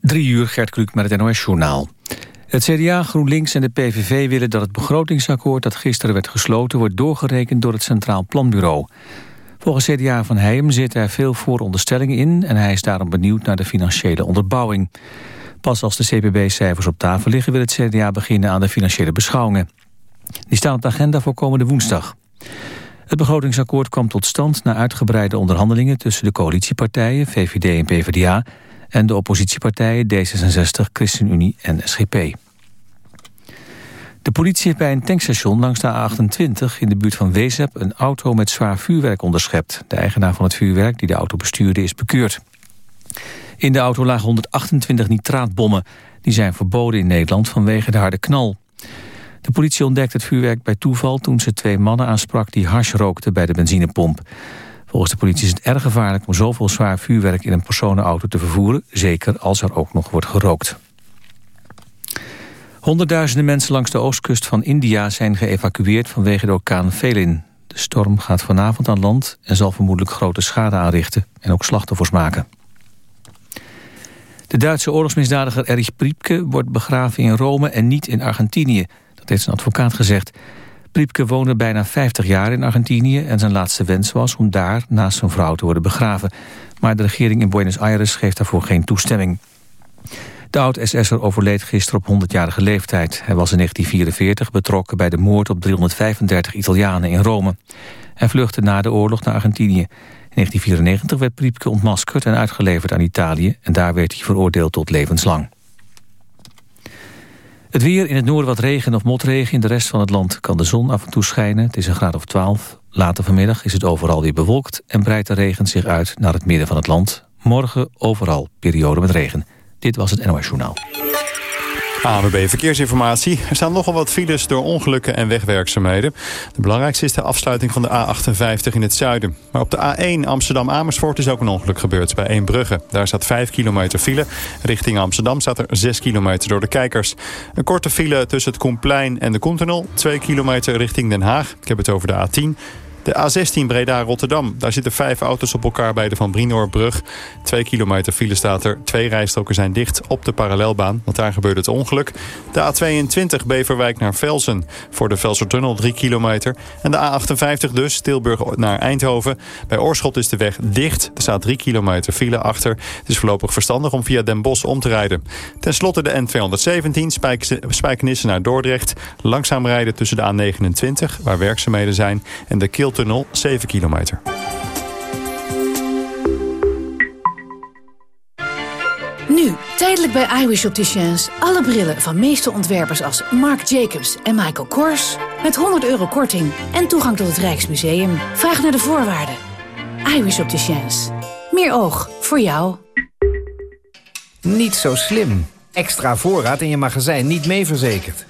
Drie uur, Gert Kluk met het NOS-journaal. Het CDA, GroenLinks en de PVV willen dat het begrotingsakkoord... dat gisteren werd gesloten, wordt doorgerekend door het Centraal Planbureau. Volgens CDA van Heijem zitten er veel vooronderstellingen in... en hij is daarom benieuwd naar de financiële onderbouwing. Pas als de CPB-cijfers op tafel liggen... wil het CDA beginnen aan de financiële beschouwingen. Die staan op de agenda voor komende woensdag. Het begrotingsakkoord kwam tot stand na uitgebreide onderhandelingen... tussen de coalitiepartijen, VVD en PvdA en de oppositiepartijen D66, ChristenUnie en SGP. De politie heeft bij een tankstation langs de A28 in de buurt van Wezep een auto met zwaar vuurwerk onderschept. De eigenaar van het vuurwerk die de auto bestuurde is bekeurd. In de auto lagen 128 nitraatbommen. Die zijn verboden in Nederland vanwege de harde knal. De politie ontdekte het vuurwerk bij toeval toen ze twee mannen aansprak die hars rookten bij de benzinepomp. Volgens de politie is het erg gevaarlijk om zoveel zwaar vuurwerk in een personenauto te vervoeren, zeker als er ook nog wordt gerookt. Honderdduizenden mensen langs de oostkust van India zijn geëvacueerd vanwege de orkaan Felin. De storm gaat vanavond aan land en zal vermoedelijk grote schade aanrichten en ook slachtoffers maken. De Duitse oorlogsmisdadiger Erich Priepke wordt begraven in Rome en niet in Argentinië. Dat heeft zijn advocaat gezegd. Priepke woonde bijna 50 jaar in Argentinië... en zijn laatste wens was om daar naast zijn vrouw te worden begraven. Maar de regering in Buenos Aires geeft daarvoor geen toestemming. De oud-SS'er overleed gisteren op 100-jarige leeftijd. Hij was in 1944 betrokken bij de moord op 335 Italianen in Rome. Hij vluchtte na de oorlog naar Argentinië. In 1994 werd Priepke ontmaskerd en uitgeleverd aan Italië... en daar werd hij veroordeeld tot levenslang. Het weer in het noorden wat regen of motregen. In de rest van het land kan de zon af en toe schijnen. Het is een graad of 12. Later vanmiddag is het overal weer bewolkt... en breidt de regen zich uit naar het midden van het land. Morgen overal periode met regen. Dit was het NOS Journaal. ANWB Verkeersinformatie. Er staan nogal wat files door ongelukken en wegwerkzaamheden. De belangrijkste is de afsluiting van de A58 in het zuiden. Maar op de A1 Amsterdam-Amersfoort is ook een ongeluk gebeurd bij Eembrugge. Daar staat 5 kilometer file. Richting Amsterdam staat er 6 kilometer door de kijkers. Een korte file tussen het Koenplein en de Koentunnel. 2 kilometer richting Den Haag. Ik heb het over de A10. De A16 Breda-Rotterdam. Daar zitten vijf auto's op elkaar bij de Van Brinoorbrug. Twee kilometer file staat er. Twee rijstroken zijn dicht op de parallelbaan. Want daar gebeurde het ongeluk. De A22 Beverwijk naar Velsen. Voor de Velsertunnel 3 kilometer. En de A58 dus, Tilburg naar Eindhoven. Bij Oorschot is de weg dicht. Er staat 3 kilometer file achter. Het is voorlopig verstandig om via Den Bosch om te rijden. Ten slotte de N217 Spijkenisse naar Dordrecht. Langzaam rijden tussen de A29, waar werkzaamheden zijn, en de Kil Tunnel 7 kilometer. Nu, tijdelijk bij iWish Opticians. Alle brillen van meeste ontwerpers als Marc Jacobs en Michael Kors. Met 100 euro korting en toegang tot het Rijksmuseum. Vraag naar de voorwaarden. iWish Opticians. Meer oog voor jou. Niet zo slim. Extra voorraad in je magazijn niet mee verzekerd.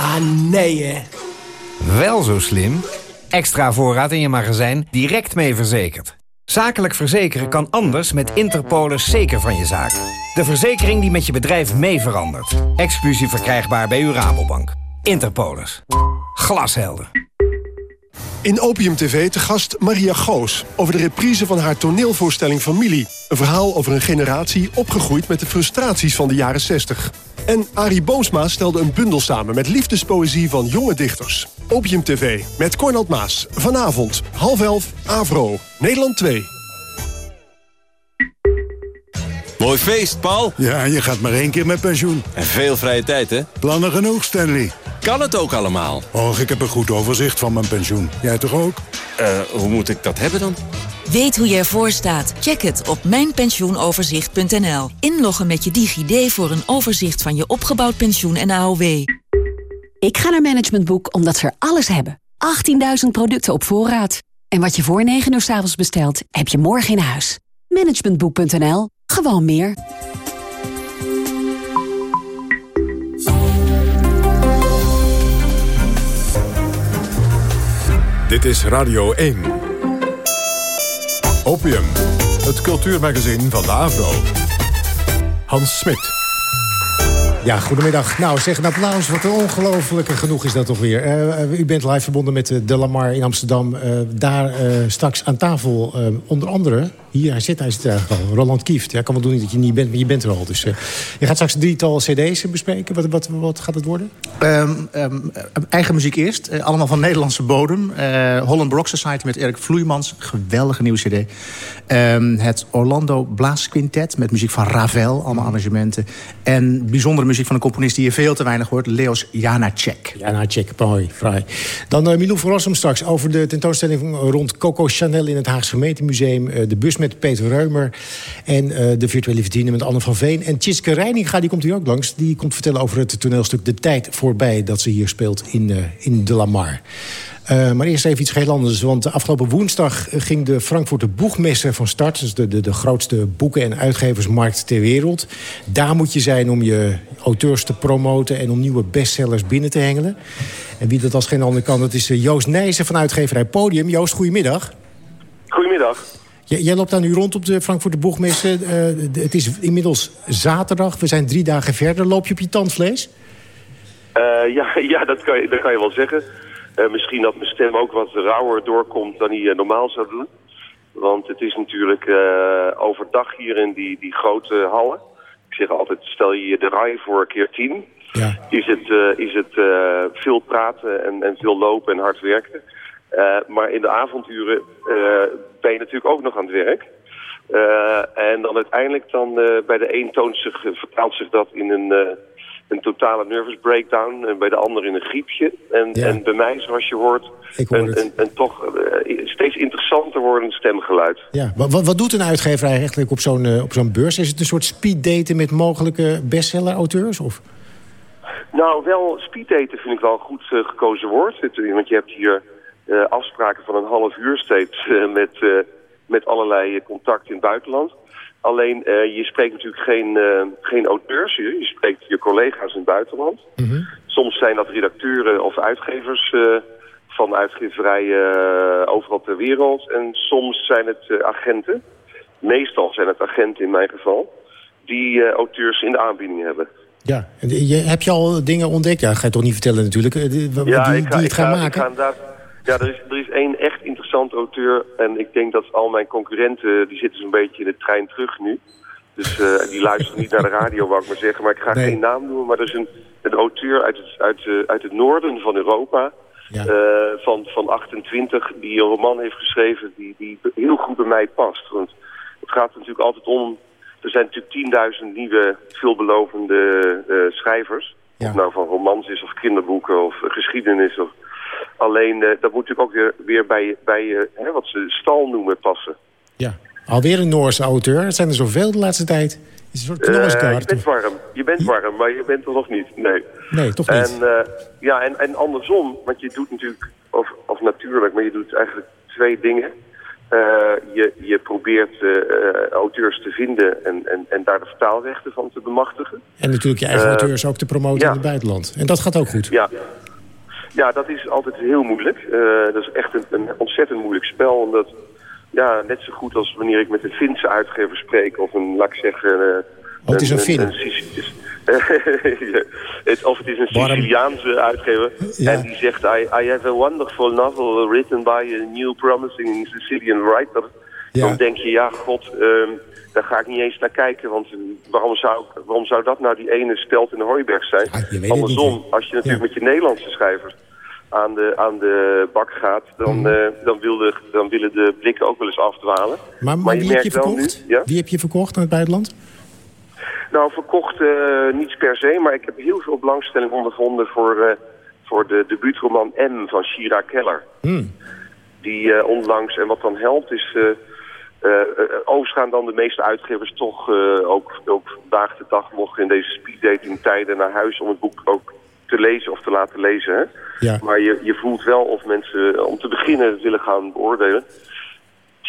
Ah, nee hè. Wel zo slim. Extra voorraad in je magazijn direct mee verzekerd. Zakelijk verzekeren kan anders met Interpolis zeker van je zaak. De verzekering die met je bedrijf mee verandert. Exclusief verkrijgbaar bij uw Rabobank. Interpolis. Glashelder. In Opium TV te gast Maria Goos over de reprise van haar toneelvoorstelling Familie. Een verhaal over een generatie opgegroeid met de frustraties van de jaren 60. En Arie Boomsma stelde een bundel samen met liefdespoëzie van jonge dichters. Opium TV met Cornald Maas. Vanavond, half elf, Avro, Nederland 2. Mooi feest, Paul. Ja, je gaat maar één keer met pensioen. En veel vrije tijd, hè? Plannen genoeg, Stanley. Kan het ook allemaal? Och, ik heb een goed overzicht van mijn pensioen. Jij toch ook? Eh, hoe moet ik dat hebben dan? Weet hoe je ervoor staat? Check het op mijnpensioenoverzicht.nl. Inloggen met je DigiD voor een overzicht van je opgebouwd pensioen en AOW. Ik ga naar Management Boek omdat ze er alles hebben. 18.000 producten op voorraad. En wat je voor 9 uur s avonds bestelt, heb je morgen in huis. Managementboek.nl. Gewoon meer. Dit is Radio 1. Opium, het cultuurmagazin van de AVRO. Hans Smit. Ja, goedemiddag. Nou, zeg een applaus. Wat een ongelofelijke genoeg is dat toch weer. Uh, u bent live verbonden met de Lamar in Amsterdam. Daar straks aan tafel onder andere hier, hij zit, hij zit al. Roland Kieft. Ja, kan wel doen dat je niet bent, maar je bent er al. Dus, uh, je gaat straks drietal cd's bespreken. Wat, wat, wat gaat het worden? Um, um, eigen muziek eerst. Uh, allemaal van Nederlandse bodem. Holland Rock Society met Erik Vloeimans. Geweldige nieuwe cd. Um, het Orlando Blaas Quintet met muziek van Ravel. Allemaal arrangementen. En bijzondere muziek van een componist die je veel te weinig hoort. Leos Janacek. Janacek, mooi, fraai. Dan Milou van Rossum straks over de tentoonstelling rond Coco Chanel in het Haagse Gemeentemuseum. De bus met Peter Reumer. En uh, de virtuele vitrine met Anne van Veen. En Tjitske Reininga, die komt hier ook langs. Die komt vertellen over het toneelstuk De Tijd Voorbij... dat ze hier speelt in, uh, in De Lamar. Uh, maar eerst even iets heel anders. Want afgelopen woensdag ging de Frankfurter Boegmesse van start. Is de, de, de grootste boeken- en uitgeversmarkt ter wereld. Daar moet je zijn om je auteurs te promoten... en om nieuwe bestsellers binnen te hengelen. En wie dat als geen ander kan, dat is Joost Nijzen van uitgeverij Podium. Joost, goedemiddag. Goedemiddag. Jij loopt daar nu rond op de Frankfurter Boegmesse. Uh, het is inmiddels zaterdag. We zijn drie dagen verder. Loop je op je tandvlees? Uh, ja, ja dat, kan je, dat kan je wel zeggen. Uh, misschien dat mijn stem ook wat rauwer doorkomt dan hij normaal zou doen. Want het is natuurlijk overdag hier in die, die grote hallen. Ik zeg altijd, stel je de rij voor keer tien. Ja. Is het, is het veel praten en, en veel lopen en hard werken. Uh, maar in de avonduren uh, ben je natuurlijk ook nog aan het werk. Uh, en dan uiteindelijk dan bij de een toont zich, vertaalt zich dat in een, een totale nervous breakdown. En bij de ander in een griepje. En, Ja. en bij mij, zoals je hoort, hoor een, een, een toch steeds interessanter wordend stemgeluid. Ja. Wat, wat, doet een uitgever eigenlijk op zo'n op zo'n beurs? Is het een soort speeddaten met mogelijke bestseller-auteurs? Of? Nou, wel speeddaten vind ik wel een goed uh, gekozen woord. Het, want je hebt hier afspraken van een half uur steeds uh, met, uh, met allerlei contacten in het buitenland. Alleen je spreekt natuurlijk geen, geen auteurs, je, je spreekt je collega's in het buitenland. Mm -hmm. Soms zijn dat redacteuren of uitgevers van uitgeverijen overal ter wereld. En soms zijn het agenten, meestal zijn het agenten in mijn geval, die auteurs in de aanbieding hebben. Ja, en je, heb je al dingen ontdekt? Ja, ga je toch niet vertellen natuurlijk. Die, ja, die, ik ga, die het ik gaan ga, maken? Ik ga ja, er is, er is één echt interessant auteur. En ik denk dat al mijn concurrenten, die zitten zo'n beetje in de trein terug nu. Dus uh, die luisteren niet naar de radio, wou ik maar zeggen. Maar ik ga Nee. geen naam noemen. Maar er is een, een auteur uit het, uit, uh, uit het noorden van Europa. Ja. Uh, van, van 28, die een roman heeft geschreven die, die heel goed bij mij past. Want het gaat er natuurlijk altijd om... Er zijn natuurlijk 10.000 nieuwe, veelbelovende schrijvers. Ja. Of nou van romans is, of kinderboeken, of geschiedenis. Of... Alleen, uh, dat moet natuurlijk ook weer, weer bij, bij hè, wat ze stal noemen passen. Ja. Alweer een Noorse auteur. Het zijn er zoveel de laatste tijd. Het is een soort Uh, je bent warm, je bent warm, maar je bent er nog niet. Nee, nee, toch niet. En, uh, ja, en, en andersom, want je doet natuurlijk, of, of natuurlijk, maar je doet eigenlijk twee dingen. Uh, je, je probeert auteurs te vinden en, en, en daar de vertaalrechten van te bemachtigen. En natuurlijk je eigen Eh, auteurs ook te promoten ja. in het buitenland. En dat gaat ook goed. Ja, ja dat is altijd heel moeilijk. Uh, dat is echt een, een ontzettend moeilijk spel. Omdat, ja, net zo goed als wanneer ik met een Finse uitgever spreek... of een, laat ik zeggen... Uh, Oh, het is een Fin. Een, Sici- het, of het is een? Siciliaanse uitgever. Ja. En die zegt... I, I have a wonderful novel written by a new promising Sicilian writer. Ja. Dan denk je, ja, god... Um, daar ga ik niet eens naar kijken, want waarom zou, waarom zou dat nou die ene stelt in de Hooiberg zijn? Ja, Andersom, niet, als je natuurlijk Ja. met je Nederlandse schrijvers aan de, aan de bak gaat, dan, Mhm. eh, dan, wil de, dan willen de blikken ook wel eens afdwalen. Maar, wie heb je verkocht? nu- ja? Wie heb je verkocht naar het buitenland? Nou, verkocht eh, niets per se, maar ik heb heel veel belangstelling ondervonden voor, eh, voor de debuutroman M van Shira Keller. Hmm. Die onlangs, en wat dan helpt is... eh eh, overigens gaan dan de meeste uitgevers toch eh, ook, ook vandaag de dag nog in deze speeddating tijden naar huis om het boek ook te lezen of te laten lezen. Hè? Ja. Maar je, je voelt wel of mensen om te beginnen willen gaan beoordelen.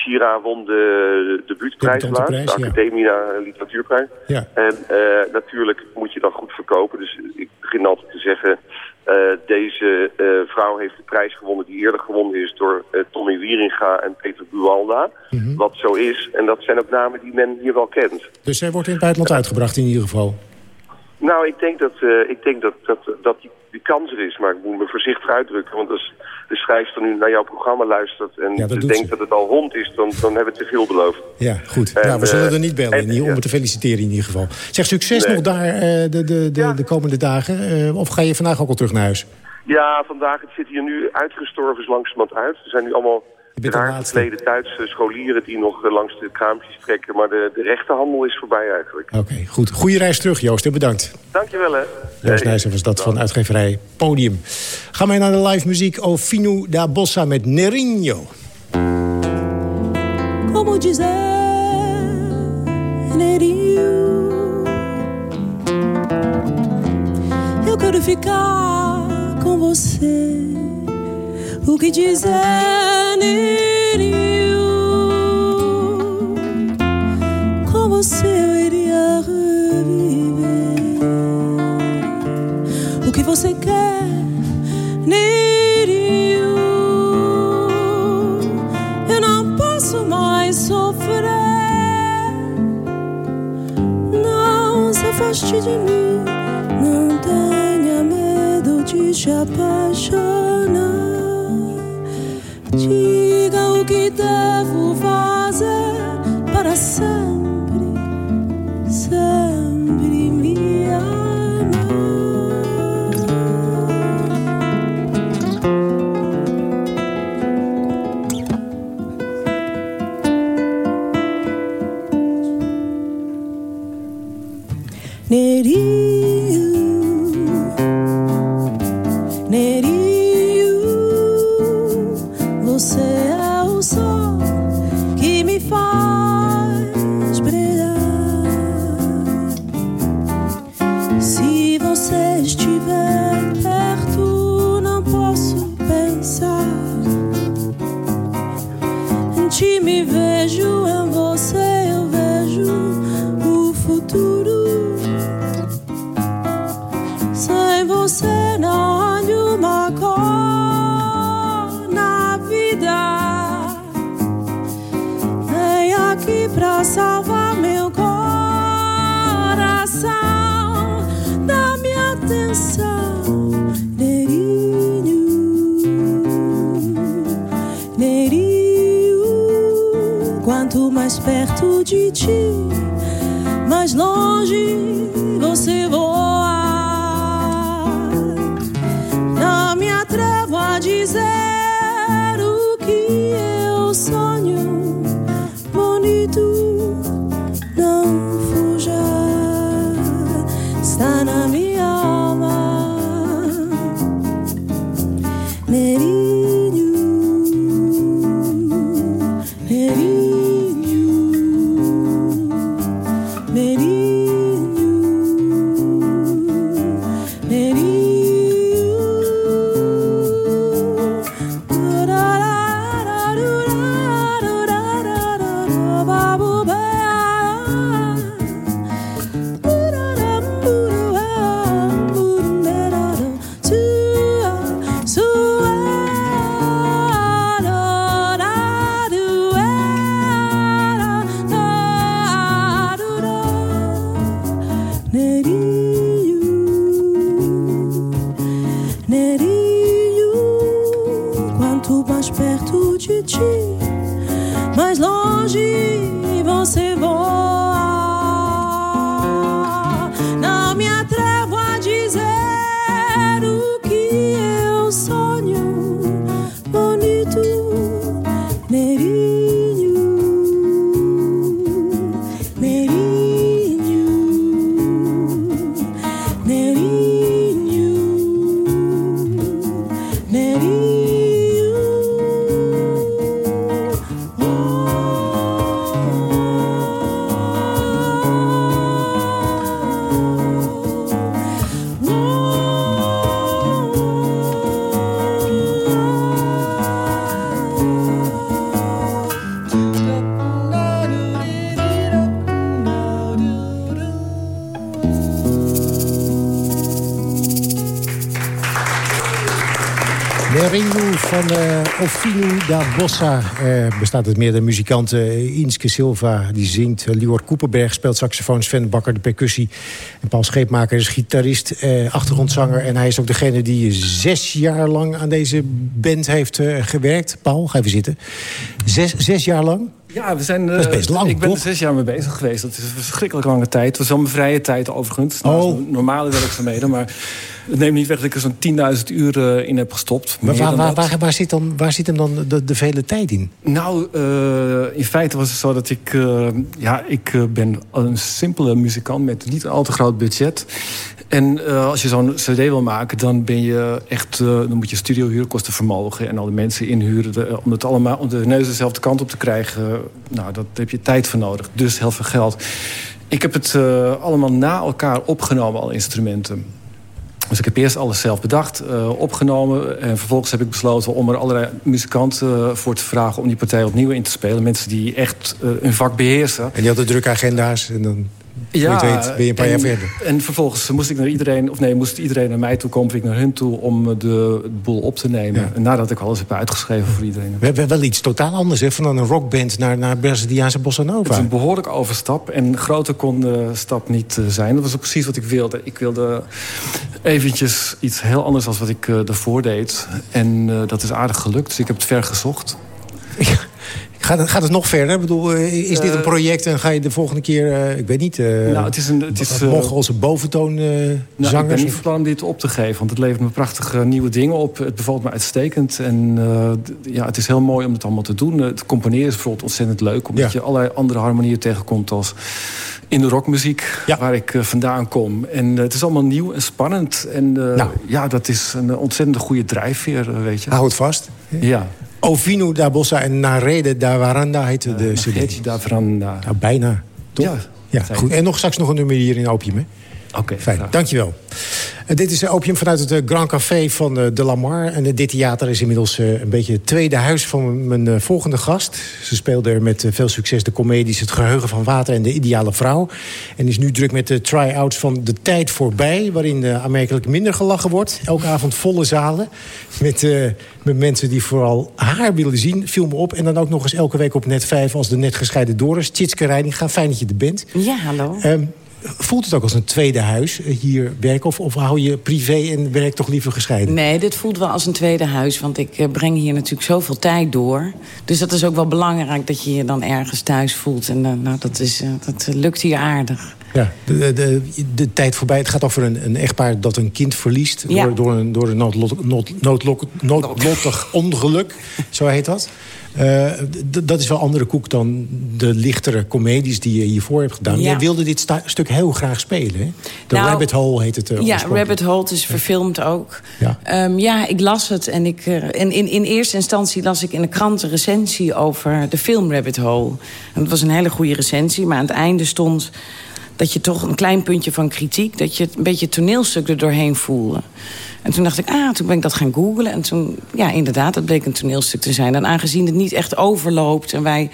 Shira won de, de buurtprijs laatst, de ja. Academia Literatuurprijs. Ja. En eh, natuurlijk moet je dan goed verkopen. Dus ik begin altijd te zeggen... eh, deze eh, vrouw heeft de prijs gewonnen die eerder gewonnen is... door Tommy Wieringa en Peter Buwalda. Mhm. Wat zo is. En dat zijn ook namen die men hier wel kent. Dus zij wordt in het buitenland uitgebracht in ieder geval. Nou, ik denk dat, ik denk dat, dat, dat die, die kans er is, maar ik moet me voorzichtig uitdrukken. Want als de schrijfster nu naar jouw programma luistert en Ja, dus denkt dat het al rond is, dan, dan hebben we te veel beloofd. Ja, goed. En, nou, we zullen eh, er niet bellen en- hier, om ja. te feliciteren in ieder geval. Zeg, succes Nee. nog daar eh, de, de, de, de komende dagen. Eh, of ga je vandaag ook al terug naar huis? Ja, vandaag, het zit hier nu uitgestorven langzamerhand uit. Er zijn nu allemaal bent raar laatste. geklede Duitse scholieren die nog eh, langs de kraampjes trekken. Maar de, de rechte handel is voorbij eigenlijk. Oké, goed. Goede reis terug, Joost. en Bedankt. Dankjewel, hè. Joost. Nijssen was dat van uitgeverij Podium. Gaan wij naar de live muziek O Fino da Bossa met Nerinho. Como dizer, Nerinho Eu quero ficar com você O que dizer, Nerinho Com você eu iria reviver O que você quer, Nerinho Eu não posso mais sofrer. Não se afaste de mim. Não tenha medo de te apaixonar. Diga o que devo fazer para sempre, Da Bossa uh, bestaat uit meerdere muzikanten. Inske Silva, die zingt. Lior Koeperberg speelt saxofoon. Sven Bakker, de percussie. En Paul Scheepmaker is gitarist, achtergrondzanger. En hij is ook degene die zes jaar lang aan deze band heeft gewerkt. Paul, ga even zitten. Zes, zes jaar lang? Ja, we zijn, dat is best lang, Ik ben er zes jaar mee bezig geweest. Dat is een verschrikkelijk lange tijd. Het was wel mijn vrije tijd overigens. Oh. Nou, normale werkzaamheden. Maar het neemt niet weg dat ik er zo'n 10.000 uur uh, in heb gestopt. Maar waar, waar, waar, waar, zit dan, waar zit hem dan de, de vele tijd in? Nou, uh, in feite was het zo dat ik... Uh, ja, ik ben een simpele muzikant met niet al te groot budget. En als je zo'n cd wil maken, dan ben je echt... dan moet je studio vermogen... en al de mensen inhuren de, om het allemaal om de neus dezelfde kant op te krijgen. nou, dat heb je tijd voor nodig. Dus heel veel geld. Ik heb het allemaal na elkaar opgenomen, alle instrumenten. Dus ik heb eerst alles zelf bedacht, opgenomen. En vervolgens heb ik besloten om er allerlei muzikanten voor te vragen... om die partij opnieuw in te spelen. Mensen die echt hun vak beheersen. En die hadden drukke agenda's en dan... Ja, weet, ben je een paar en, jaar verder. En vervolgens moest ik naar iedereen, of nee, moest iedereen naar mij toe komen, ik naar hun toe om de, de boel op te nemen. Ja. En nadat ik alles heb uitgeschreven voor iedereen. We hebben wel iets totaal anders, hè? van een rockband naar, naar Braziliaanse bossa nova. Het is een behoorlijk overstap en groter kon de stap niet zijn. Dat was ook precies wat ik wilde. Ik wilde eventjes iets heel anders dan wat ik uh, ervoor deed. En uh, dat is aardig gelukt, dus ik heb het ver gezocht. Gaat het, gaat het nog verder? Ik bedoel, is dit een project en ga je de volgende keer, uh, ik weet niet... Uh, nou, het is een, het is, Mongoolse boventoon uh, nou, zangers? Ik ben niet van plan om dit op te geven, want het levert me prachtige nieuwe dingen op. Het bevalt me uitstekend en ja, het is heel mooi om het allemaal te doen. Het componeren is bijvoorbeeld ontzettend leuk, omdat ja. je allerlei andere harmonieën tegenkomt als in de rockmuziek, ja. waar ik uh, vandaan kom. En uh, het is allemaal nieuw en spannend. En uh, nou. ja, dat is een ontzettend goede drijfveer, weet je. Hou het vast. Ja. Ovino da Bossa en Narede da Varanda heette de CD. Narede da Varanda. Nou, bijna, toch? Ja, ja goed. En nog straks nog een nummer hier in Opium, hè? Oké, okay, Fijn, graag. dankjewel. Uh, dit is Opium vanuit het uh, Grand Café van uh, De Lamar. En dit theater is inmiddels een beetje het tweede huis van mijn volgende gast. Ze speelde er met veel succes de comedies Het Geheugen van Water en De Ideale Vrouw. En is nu druk met de try-outs van De Tijd Voorbij... waarin aanmerkelijk minder gelachen wordt. Elke avond volle zalen met, met mensen die vooral haar willen zien. Viel me op. En dan ook nog eens elke week op net 5 als de net gescheiden Doris. Tjitske Reininga, fijn dat je er bent. Ja, hallo. Um, Voelt het ook als een tweede huis hier werken? Of, of hou je privé en werk toch liever gescheiden? Nee, dit voelt wel als een tweede huis. Want ik breng hier natuurlijk zoveel tijd door. Dus dat is ook wel belangrijk dat je je dan ergens thuis voelt. En uh, nou, dat, is, uh, dat lukt hier aardig. Ja, de, de, de tijd voorbij. Het gaat over een, een echtpaar dat een kind verliest... Ja. Door, door een, door een noodlot, nood, noodlottig ongeluk, zo heet dat. Uh, dat is wel andere koek dan de lichtere comedies die je hiervoor hebt gedaan. Ja. Jij wilde dit stuk heel graag spelen, hè? The nou, Rabbit Hole heet het. Uh, ja, Rabbit Hole, is verfilmd ook. Ja, um, ja ik las het. En, ik, en in, in eerste instantie las ik in de krant een recensie over de film Rabbit Hole. En het was een hele goede recensie, maar aan het einde stond dat je toch een klein puntje van kritiek... dat je een beetje het toneelstuk er doorheen voelde. En toen dacht ik, ah, toen ben ik dat gaan googlen. En toen, ja, inderdaad, dat bleek een toneelstuk te zijn. En aangezien het niet echt overloopt... en wij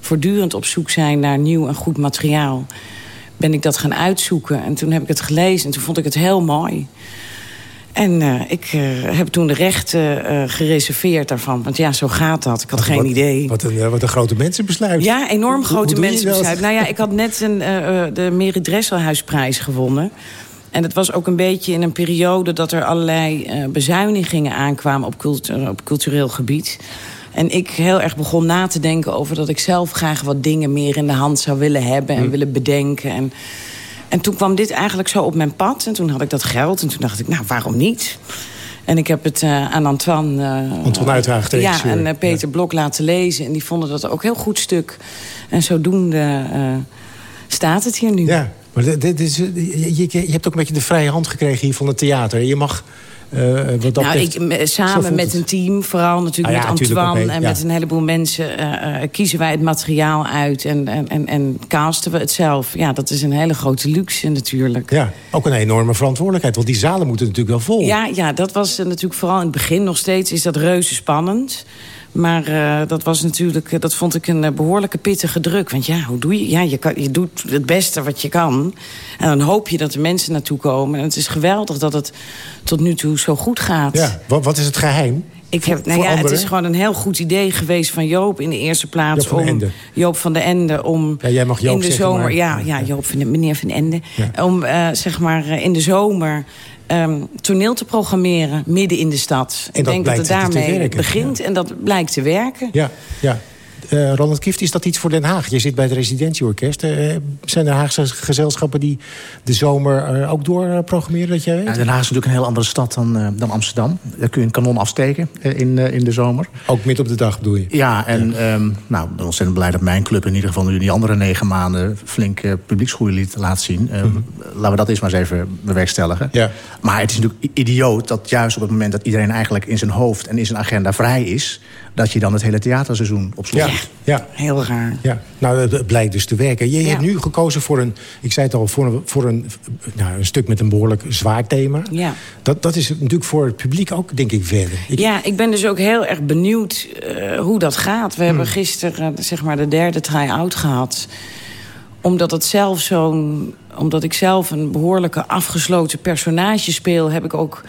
voortdurend op zoek zijn naar nieuw en goed materiaal... ben ik dat gaan uitzoeken. En toen heb ik het gelezen en toen vond ik het heel mooi. En uh, ik uh, heb toen de rechten uh, gereserveerd daarvan. Want ja, zo gaat dat. Ik had wat, geen wat, idee. Wat een, wat een grote mensenbesluit. Ja, enorm grote hoe, hoe mensenbesluit. Nou ja, ik had net een, de Mary Dresselhuisprijs gewonnen. En het was ook een beetje in een periode dat er allerlei uh, bezuinigingen aankwamen op, cultu op cultureel gebied. En ik heel erg begon na te denken over dat ik zelf graag wat dingen meer in de hand zou willen hebben en Hm. mm. willen bedenken. En, en toen kwam dit eigenlijk zo op mijn pad. En toen had ik dat geld en toen dacht ik, nou waarom niet? En ik heb het uh, aan Antoine... Uh, Antoine Uithaag, Ja, en Peter Ja. Blok laten lezen. En die vonden dat ook heel goed stuk. En zodoende staat het hier nu. Ja, maar dit, is, je, je, hebt ook een beetje de vrije hand gekregen hier van het theater. Je mag... Uh, wat dat nou, betreft- ik, Zo samen met het. een team, vooral natuurlijk Ah ja, met Antoine... en ja. met een heleboel mensen uh, uh, kiezen wij het materiaal uit... En, en, en, en casten we het zelf. Ja, dat is een hele grote luxe natuurlijk. Ja, ook een enorme verantwoordelijkheid. Want die zalen moeten natuurlijk wel vol. Ja, ja, dat was eh, natuurlijk vooral in het begin nog steeds is dat reuze spannend. Maar uh, dat was natuurlijk, uh, dat vond ik een uh, behoorlijke pittige druk. Want ja, hoe doe je? Ja, je, kan, je doet het beste wat je kan. En dan hoop je dat er mensen naartoe komen. En het is geweldig dat het tot nu toe zo goed gaat. Ja, wat, wat is het geheim? Ik heb, nou ja, het is gewoon een heel goed idee geweest van Joop in de eerste plaats. Joop van om, Ende. Joop van de Ende. Om Ja, jij mag Joop in de zomer. maar- Ja, ja, Joop van de, meneer van Ende. Om eh, zeg maar eh, in de zomer ehm, toneel te programmeren midden in de stad. En dat ik denk dat het blijkt te daarmee begint en dat blijkt te werken. Ja, ja. Eh, Ronald Kieft, is dat iets voor Den Haag? Je zit bij het residentieorkest. Eh, zijn er Haagse gezelschappen die de zomer eh, ook doorprogrammeren, dat jij weet? Ja, Den Haag is natuurlijk een heel andere stad dan, dan Amsterdam. Daar kun je een kanon afsteken in, in de zomer. Ook midden op de dag bedoel je? Ja, en ehm, nou, ik ben ontzettend blij dat mijn club in ieder geval... nu die andere negen maanden flink publieksgroei liet laat zien. Eh, Laten we dat eens maar eens even bewerkstelligen. Ja. Maar het is natuurlijk idioot dat juist op het moment... dat iedereen eigenlijk in zijn hoofd en in zijn agenda vrij is... dat je dan het hele theaterseizoen op slot Ja, ja. Heel raar. Ja, nou, het blijkt dus te werken. Je hebt nu gekozen voor een, ik zei het al, voor een, voor een, nou, een stuk met een behoorlijk zwaar thema. Ja. Dat, dat is natuurlijk voor het publiek ook, denk ik, verder. Ik- Ja, ik ben dus ook heel erg benieuwd eh, hoe dat gaat. We hebben gisteren eh, zeg maar de derde try-out gehad. Omdat het zelf zo'n... Omdat ik zelf een behoorlijke afgesloten personage speel... heb ik ook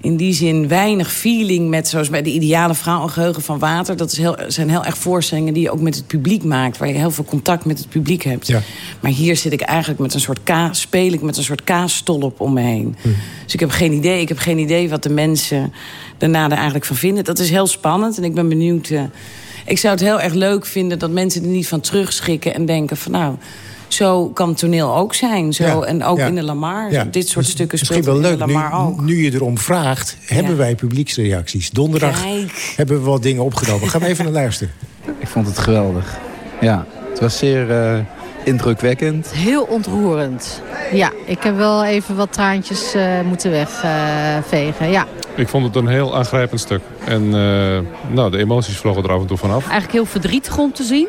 in die zin weinig feeling met... zoals bij de ideale vrouw een geheugen van water. Dat is heel, zijn heel erg voorstellingen die je ook met het publiek maakt... waar je heel veel contact met het publiek hebt. Ja. Maar hier zit ik eigenlijk met een soort ka speel ik met een soort kaasstolp om me heen. Dus ik heb geen idee. Ik heb geen idee wat de mensen daarna er eigenlijk van vinden. Dat is heel spannend en ik ben benieuwd. eh, ik zou het heel erg leuk vinden dat mensen er niet van terugschikken en denken van nou. Zo kan toneel ook zijn. Zo, Ja, en ook ja. in de Lamar. Ja. Dit soort stukken Misschien speelt wel in de leuk, Lamar ook. nu, nu je erom vraagt, hebben wij publieksreacties. Donderdag Kijk. hebben we wat dingen opgenomen. Gaan we even naar luisteren. Ik vond het geweldig. Ja, het was zeer eh, indrukwekkend. Heel ontroerend. Ja, ik heb wel even wat traantjes eh, moeten wegvegen. ja, Ik vond het een heel aangrijpend stuk. En eh, nou, de emoties vlogen er af en toe vanaf. Eigenlijk heel verdrietig om te zien.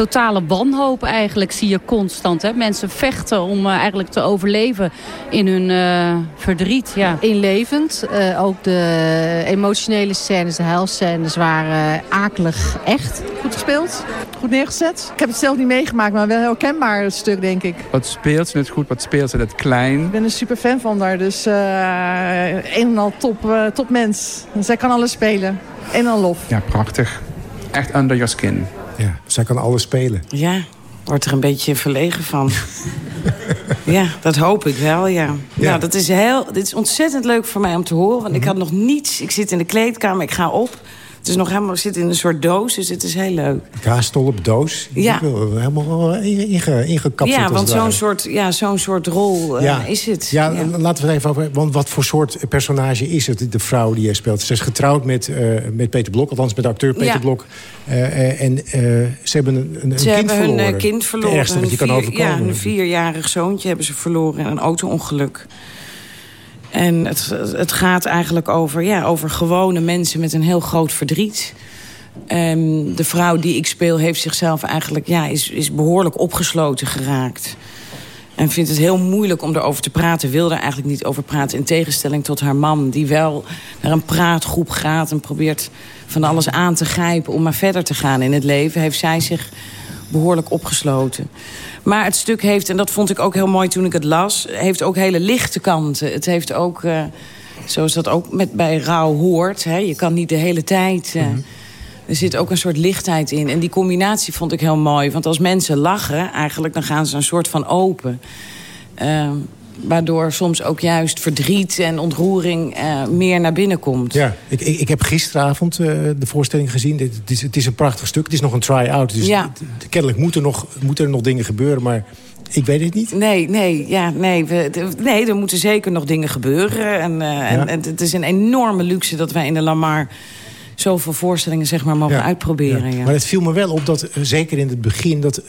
Totale wanhoop eigenlijk zie je constant. Hè? Mensen vechten om eh, eigenlijk te overleven in hun eh, verdriet. Ja. inlevend. Eh, ook de emotionele scènes, de huilscènes waren akelig echt. Goed gespeeld, goed neergezet. Ik heb het zelf niet meegemaakt, maar wel een heel kenbaar stuk, denk ik. Wat speelt ze net goed, wat speelt ze net klein. Ik ben een super fan van haar, dus eh een en al top, eh, top mens. Zij kan alles spelen. Een en al lof. Ja, prachtig. Echt under your skin. Ja, zij kan alles spelen. Ja, wordt er een beetje verlegen van. ja, dat hoop ik wel, ja. Nou, dat is heel, dit is ontzettend leuk voor mij om te horen. Want ik had nog niets. Ik zit in de kleedkamer, ik ga op. Het is nog helemaal, zit in een soort doos, dus het is heel leuk. Kaastolp, doos. Ja. Wil Helemaal inge, inge, ingekapseld ja, want zo'n soort, ja, zo'n soort rol eh, is het. Ja, laten we het even over... Want wat voor soort personage is het, de vrouw die jij speelt? Ze is getrouwd met, eh, met Peter Blok, althans met de acteur Peter Ja. Blok. Eh, en ze hebben een, een, Ze kind hebben hun verloren. eh, kind verloren. Het ergste wat je kan Hun overkomen. Ja, een vierjarig zoontje hebben ze verloren in een auto-ongeluk. En het, het gaat eigenlijk over, ja, over gewone mensen met een heel groot verdriet. Ehm, de vrouw die ik speel heeft zichzelf eigenlijk, ja, is, is behoorlijk opgesloten geraakt. En vindt het heel moeilijk om erover te praten. Wil er eigenlijk niet over praten. In tegenstelling tot haar man. Die wel naar een praatgroep gaat. En probeert van alles aan te grijpen. Om maar verder te gaan in het leven. Heeft zij zich behoorlijk opgesloten. Maar het stuk heeft, en dat vond ik ook heel mooi toen ik het las... heeft ook hele lichte kanten. Het heeft ook, eh, zoals dat ook met, bij rouw hoort... Hè, je kan niet de hele tijd... eh, Er zit ook een soort lichtheid in. En die combinatie vond ik heel mooi. Want als mensen lachen, eigenlijk, dan gaan ze een soort van open. Eh, waardoor soms ook juist verdriet en ontroering eh, meer naar binnen komt. Ja, ik, ik, ik heb gisteravond eh, de voorstelling gezien. Dit- Het is, het is een prachtig stuk. Het is nog een try-out. Dus Ja. het- kennelijk moeten, nog, moeten er nog dingen gebeuren. Maar ik weet het niet. Nee, nee, ja, nee, we, nee, er moeten zeker nog dingen gebeuren. En, eh, en, en het is een enorme luxe dat wij in de Lamar zoveel voorstellingen zeg maar, mogen uitproberen. Ja. Maar het viel me wel op dat, zeker in het begin... dat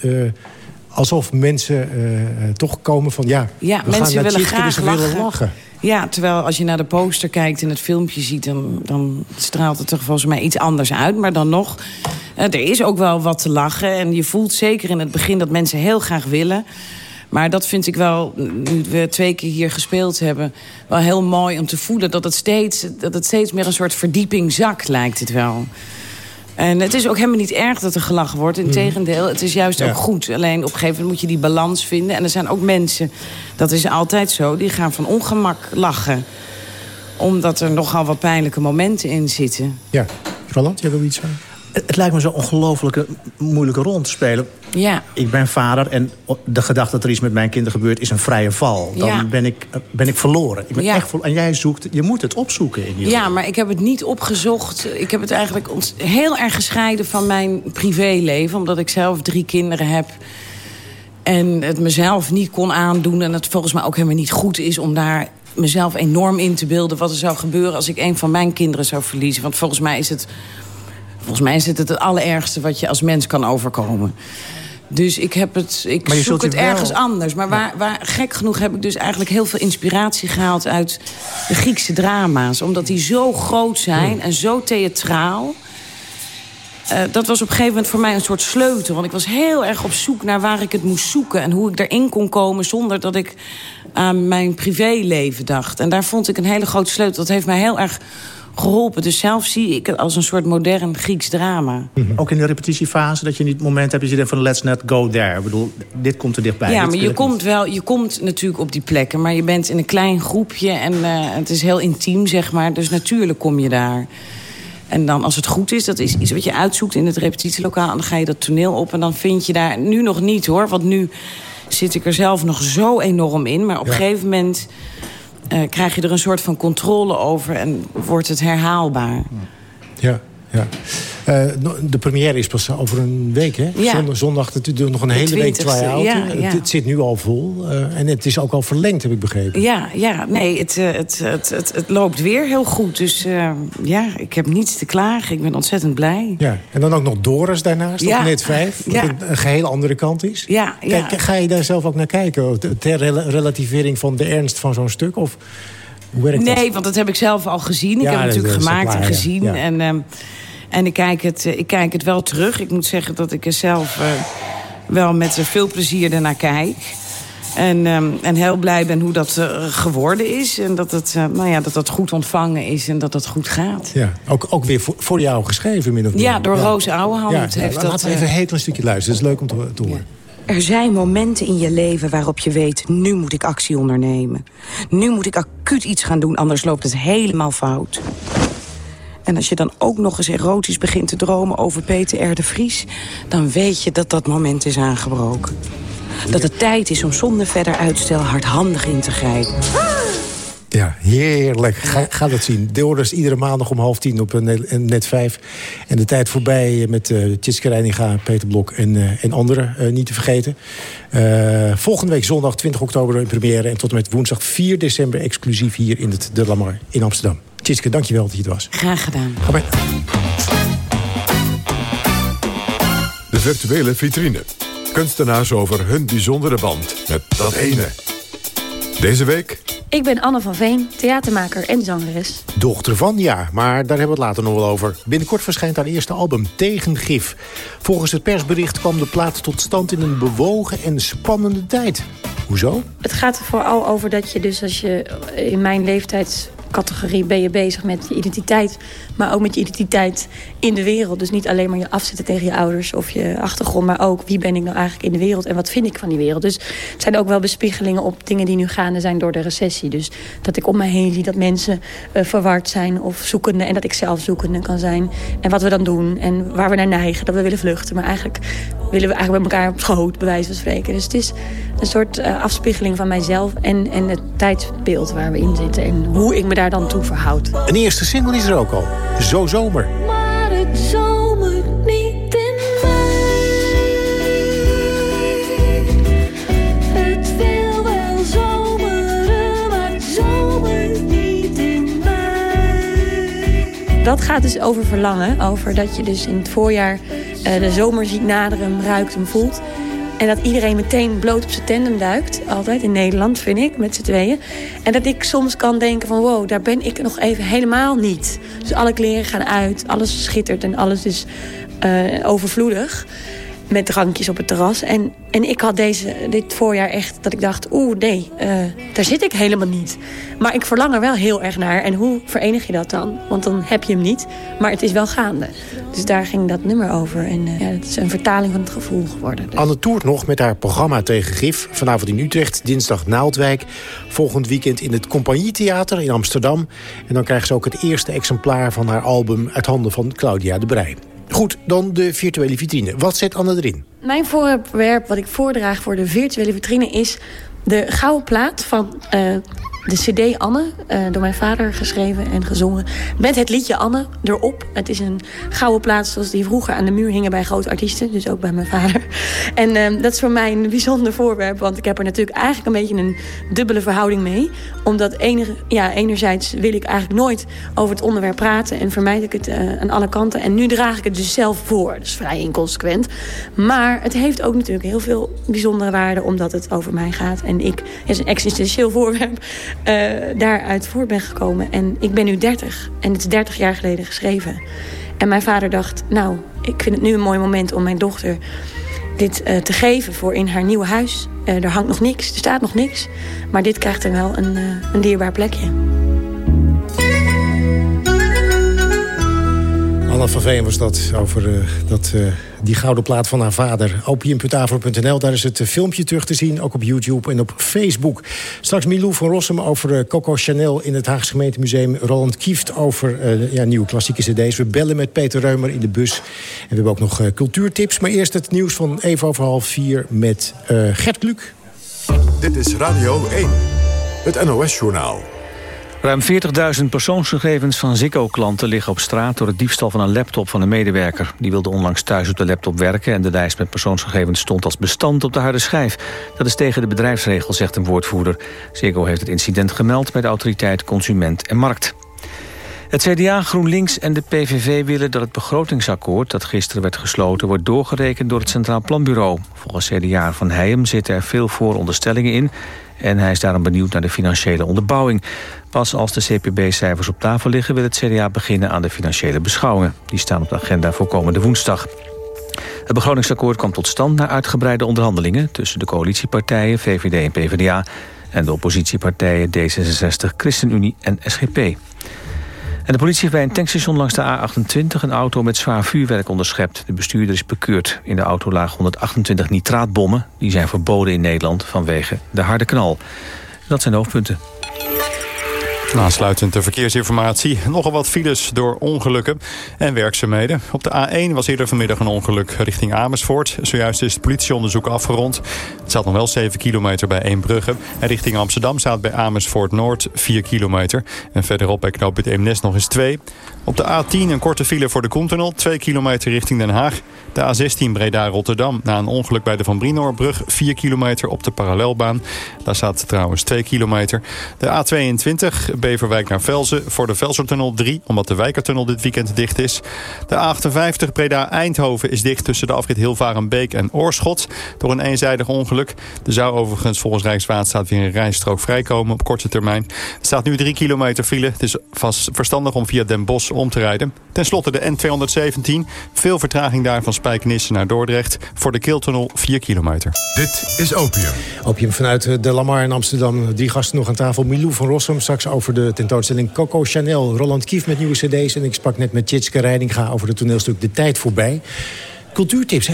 alsof mensen eh, eh, toch komen van... ja, Ja, we mensen gaan willen dus graag we willen lachen. lachen. Ja, terwijl als je naar de poster kijkt en het filmpje ziet... dan, dan straalt het er volgens mij iets anders uit. Maar dan nog, eh, er is ook wel wat te lachen. En je voelt zeker in het begin dat mensen heel graag willen. Maar dat vind ik wel, nu we twee keer hier gespeeld hebben... wel heel mooi om te voelen dat het steeds, dat het steeds meer een soort verdieping zakt, lijkt het wel. En het is ook helemaal niet erg dat er gelachen wordt. Integendeel, het is juist Ja. ook goed. Alleen op een gegeven moment moet je die balans vinden. En er zijn ook mensen, dat is altijd zo... die gaan van ongemak lachen Omdat er nogal wat pijnlijke momenten in zitten. Ja. Roland, jij wil iets zeggen? Het, lijkt me zo'n ongelofelijke moeilijke rol te spelen. Ja. Ik ben vader en de gedachte dat er iets met mijn kinderen gebeurt... is een vrije val. Dan Ja. ben, ik, ben ik verloren. Ik ben Ja. echt en jij zoekt, je moet het opzoeken in ieder Ja, maar ik heb het niet opgezocht. Ik heb het eigenlijk heel erg gescheiden van mijn privéleven. Omdat ik zelf drie kinderen heb. En het mezelf niet kon aandoen. En het volgens mij ook helemaal niet goed is om daar mezelf enorm in te beelden... wat er zou gebeuren als ik een van mijn kinderen zou verliezen. Want volgens mij is het, volgens mij is het het allerergste wat je als mens kan overkomen. Dus ik, heb het, ik zoek het wel- ergens anders. Maar waar, waar, gek genoeg heb ik dus eigenlijk heel veel inspiratie gehaald... uit de Griekse drama's. Omdat die zo groot zijn en zo theatraal. Eh, dat was op een gegeven moment voor mij een soort sleutel. Want ik was heel erg op zoek naar waar ik het moest zoeken... en hoe ik erin kon komen zonder dat ik aan mijn privéleven dacht. En daar vond ik een hele grote sleutel. Dat heeft mij heel erg geholpen. Dus zelf zie ik het als een soort modern Grieks drama. Ook in de repetitiefase, dat je niet het moment hebt... dat je denkt van let's not go there. Ik bedoel, dit komt er dichtbij. ja, maar je komt, wel, je komt natuurlijk op die plekken... maar je bent in een klein groepje en eh, het is heel intiem, zeg maar. Dus natuurlijk kom je daar. En dan, als het goed is, dat is iets wat je uitzoekt in het repetitielokaal... en dan ga je dat toneel op en dan vind je daar... nu nog niet, hoor, want nu zit ik er zelf nog zo enorm in. Maar op een gegeven moment krijg je er een soort van controle over... en wordt het herhaalbaar. Ja, ja. Eh, de première is pas over een week, hè? Ja. Zondag, zondag nog een De hele week 20e, try-out. ja, Het- ja. Het, zit nu al vol. eh, en het is ook al verlengd, heb ik begrepen. Ja, ja, nee, het, eh, het, het, het, het loopt weer heel goed. Dus ja, ik heb niets te klagen. Ik ben ontzettend blij. Ja, en dan ook nog Doris daarnaast, op net vijf. Wat een, een geheel andere kant is. Ja. Kijk, ga je daar zelf ook naar kijken? Ter rela- relativering van de ernst van zo'n stuk? Of hoe werkt dat? Nee, want dat heb ik zelf al gezien. Ik heb het natuurlijk gemaakt en gezien. Ja. En, ehm, en ik, kijk het, eh, ik kijk het wel terug. Ik moet zeggen dat ik er zelf eh, wel met eh, veel plezier ernaar kijk. En, ehm, en heel blij ben hoe dat geworden is. En dat het, eh, nou ja, dat dat goed ontvangen is en dat dat goed gaat. Ja, ook, ook weer voor, voor jou geschreven, min of meer. Ja, door Roos Ouwehand Ja, heeft ja, dat... laten we even een heel klein stukje luisteren. Dat is leuk om te, te horen. Er zijn momenten in je leven waarop je weet... nu moet ik actie ondernemen. Nu moet ik acuut iets gaan doen, anders loopt het helemaal fout. En als je dan ook nog eens erotisch begint te dromen over Peter R. de Vries... dan weet je dat dat moment is aangebroken. Dat het tijd is om zonder verder uitstel hardhandig in te grijpen. Ja, heerlijk. Ga, ga dat zien. Doris iedere maandag om half tien op net, een net vijf. En de tijd voorbij met uh, Tjitske Reininga, Peter Blok en, en anderen niet te vergeten. Volgende week zondag 20 oktober in première. En tot en met woensdag 4 december exclusief hier in het De Lamar in Amsterdam. Tjitske, dankjewel dat je het was. Graag gedaan. Ga. De virtuele vitrine. Kunstenaars over hun bijzondere band met dat ene. Deze week ik ben Anne van Veen, theatermaker en zangeres. Dochter van, ja, maar daar hebben we het later nog wel over. Binnenkort verschijnt haar eerste album, Tegengif. Volgens het persbericht kwam de plaat tot stand in een bewogen en spannende tijd. Hoezo? Het gaat er vooral over dat je dus als je in mijn leeftijdscategorie ben je bezig met je identiteit, maar ook met je identiteit in de wereld. Dus niet alleen maar je afzetten tegen je ouders of je achtergrond, maar ook wie ben ik nou eigenlijk in de wereld en wat vind ik van die wereld. Dus het zijn ook wel bespiegelingen op dingen die nu gaande zijn door de recessie. Dus dat ik om mij heen zie dat mensen uh, verward zijn of zoekende en dat ik zelf zoekende kan zijn. En wat we dan doen en waar we naar neigen, dat we willen vluchten. Maar eigenlijk willen we eigenlijk met elkaar op schoot, bij wijze van spreken. Dus het is een soort uh, afspiegeling van mijzelf en, en het tijdsbeeld waar we in zitten en hoe ik me daar dan toe verhoud. Een eerste single is er ook al. Zo zomer. Maar het zomer niet in mij. Het wil wel zomeren, maar zomer niet in mij. Dat gaat dus over verlangen. Over dat je dus in het voorjaar uh, de zomer ziet naderen, ruikt, hem voelt. En dat iedereen meteen bloot op zijn tandem duikt. Altijd in Nederland, vind ik, met z'n tweeën. En dat ik soms kan denken van... wow, daar ben ik nog even helemaal niet. Dus alle kleren gaan uit, alles schittert en alles is uh, overvloedig. Met drankjes op het terras. En, en ik had deze, dit voorjaar echt dat ik dacht... oeh, nee, uh, daar zit ik helemaal niet. Maar ik verlang er wel heel erg naar. En hoe verenig je dat dan? Want dan heb je hem niet, maar het is wel gaande. Dus daar ging dat nummer over. En uh, ja, het is een vertaling van het gevoel geworden. Dus. Anne toert nog met haar programma tegen gif. Vanavond in Utrecht, dinsdag Naaldwijk. Volgend weekend in het Compagnietheater in Amsterdam. En dan krijgt ze ook het eerste exemplaar van haar album... uit handen van Claudia de Brij. Goed, dan de virtuele vitrine. Wat zet Anne erin? Mijn voorwerp wat ik voordraag voor de virtuele vitrine is... de gouden plaat van uh, de cd Anne, uh, door mijn vader geschreven en gezongen. Met het liedje Anne erop. Het is een gouden plaat zoals die vroeger aan de muur hingen bij grote artiesten. Dus ook bij mijn vader. En uh, dat is voor mij een bijzonder voorwerp. Want ik heb er natuurlijk eigenlijk een beetje een dubbele verhouding mee. Omdat enige, ja, enerzijds wil ik eigenlijk nooit over het onderwerp praten. En vermijd ik het uh, aan alle kanten. En nu draag ik het dus zelf voor. Dat is vrij inconsequent. Maar het heeft ook natuurlijk heel veel bijzondere waarde. Omdat het over mij gaat. En ik, is een existentieel voorwerp uh, daaruit voort ben gekomen. En ik ben nu 30 en het is 30 jaar geleden geschreven. En mijn vader dacht, nou, ik vind het nu een mooi moment om mijn dochter dit uh, te geven voor in haar nieuwe huis. Uh, er hangt nog niks, er staat nog niks. Maar dit krijgt er wel een, een dierbaar plekje. Van Veen was dat over uh, dat, uh, die gouden plaat van haar vader. Opium.avro.nl, daar is het uh, filmpje terug te zien. Ook op YouTube en op Facebook. Straks Milou van Rossum over Coco Chanel in het Haagse gemeentemuseum. Roland Kieft over ja, nieuwe klassieke cd's. We bellen met Peter Reumer in de bus. En we hebben ook nog cultuurtips. Maar eerst het nieuws van even over half vier met Gert Kluk. Dit is Radio 1, het NOS-journaal. Ruim 40.000 persoonsgegevens van Ziggo-klanten liggen op straat... door het diefstal van een laptop van een medewerker. Die wilde onlangs thuis op de laptop werken... en de lijst met persoonsgegevens stond als bestand op de harde schijf. Dat is tegen de bedrijfsregel, zegt een woordvoerder. Ziggo heeft het incident gemeld bij de autoriteit Consument en Markt. Het CDA, GroenLinks en de PVV willen dat het begrotingsakkoord... dat gisteren werd gesloten, wordt doorgerekend door het Centraal Planbureau. Volgens CDA van Heijem zitten er veel vooronderstellingen in... en hij is daarom benieuwd naar de financiële onderbouwing. Pas als de CPB-cijfers op tafel liggen... wil het CDA beginnen aan de financiële beschouwingen. Die staan op de agenda voor komende woensdag. Het begrotingsakkoord kwam tot stand na uitgebreide onderhandelingen... tussen de coalitiepartijen, VVD en PvdA... en de oppositiepartijen D66, ChristenUnie en SGP. De politie heeft bij een tankstation langs de A28 een auto met zwaar vuurwerk onderschept. De bestuurder is bekeurd. In de auto lagen 128 nitraatbommen. Die zijn verboden in Nederland vanwege de harde knal. Dat zijn de hoofdpunten. Aansluitend de verkeersinformatie. Nogal wat files door ongelukken en werkzaamheden. Op de A1 was eerder vanmiddag een ongeluk richting Amersfoort. Zojuist is het politieonderzoek afgerond. Het staat nog wel 7 kilometer bij Eembrugge. En richting Amsterdam staat bij Amersfoort Noord 4 kilometer. En verderop bij knooppunt Eemnes nog eens 2. Op de A10 een korte file voor de Koentunnel. 2 kilometer richting Den Haag. De A16 Breda-Rotterdam. Na een ongeluk bij de Van Brinoorbrug. 4 kilometer op de parallelbaan. Daar staat trouwens 2 kilometer. De A22 Beverwijk naar Velzen. Voor de Velsertunnel 3. Omdat de Wijkertunnel dit weekend dicht is. De A58 Breda-Eindhoven is dicht tussen de afrit Hilvarenbeek en Oorschot. Door een eenzijdig ongeluk. Er zou overigens volgens Rijkswaterstaat weer een rijstrook vrijkomen op korte termijn. Er staat nu 3 kilometer file. Het is vast verstandig om via Den Bosch om te rijden. Ten slotte de N217. Veel vertraging daar van Spijkenisse naar Dordrecht. Voor de Keeltunnel 4 kilometer. Dit is Opium. Opium vanuit de Lamar in Amsterdam. Die gasten nog aan tafel. Milou van Rossum straks over de tentoonstelling Coco Chanel. Roland Kief met nieuwe cd's. En ik sprak net met Tjitske Reininga over het toneelstuk De Tijd Voorbij. Cultuurtips.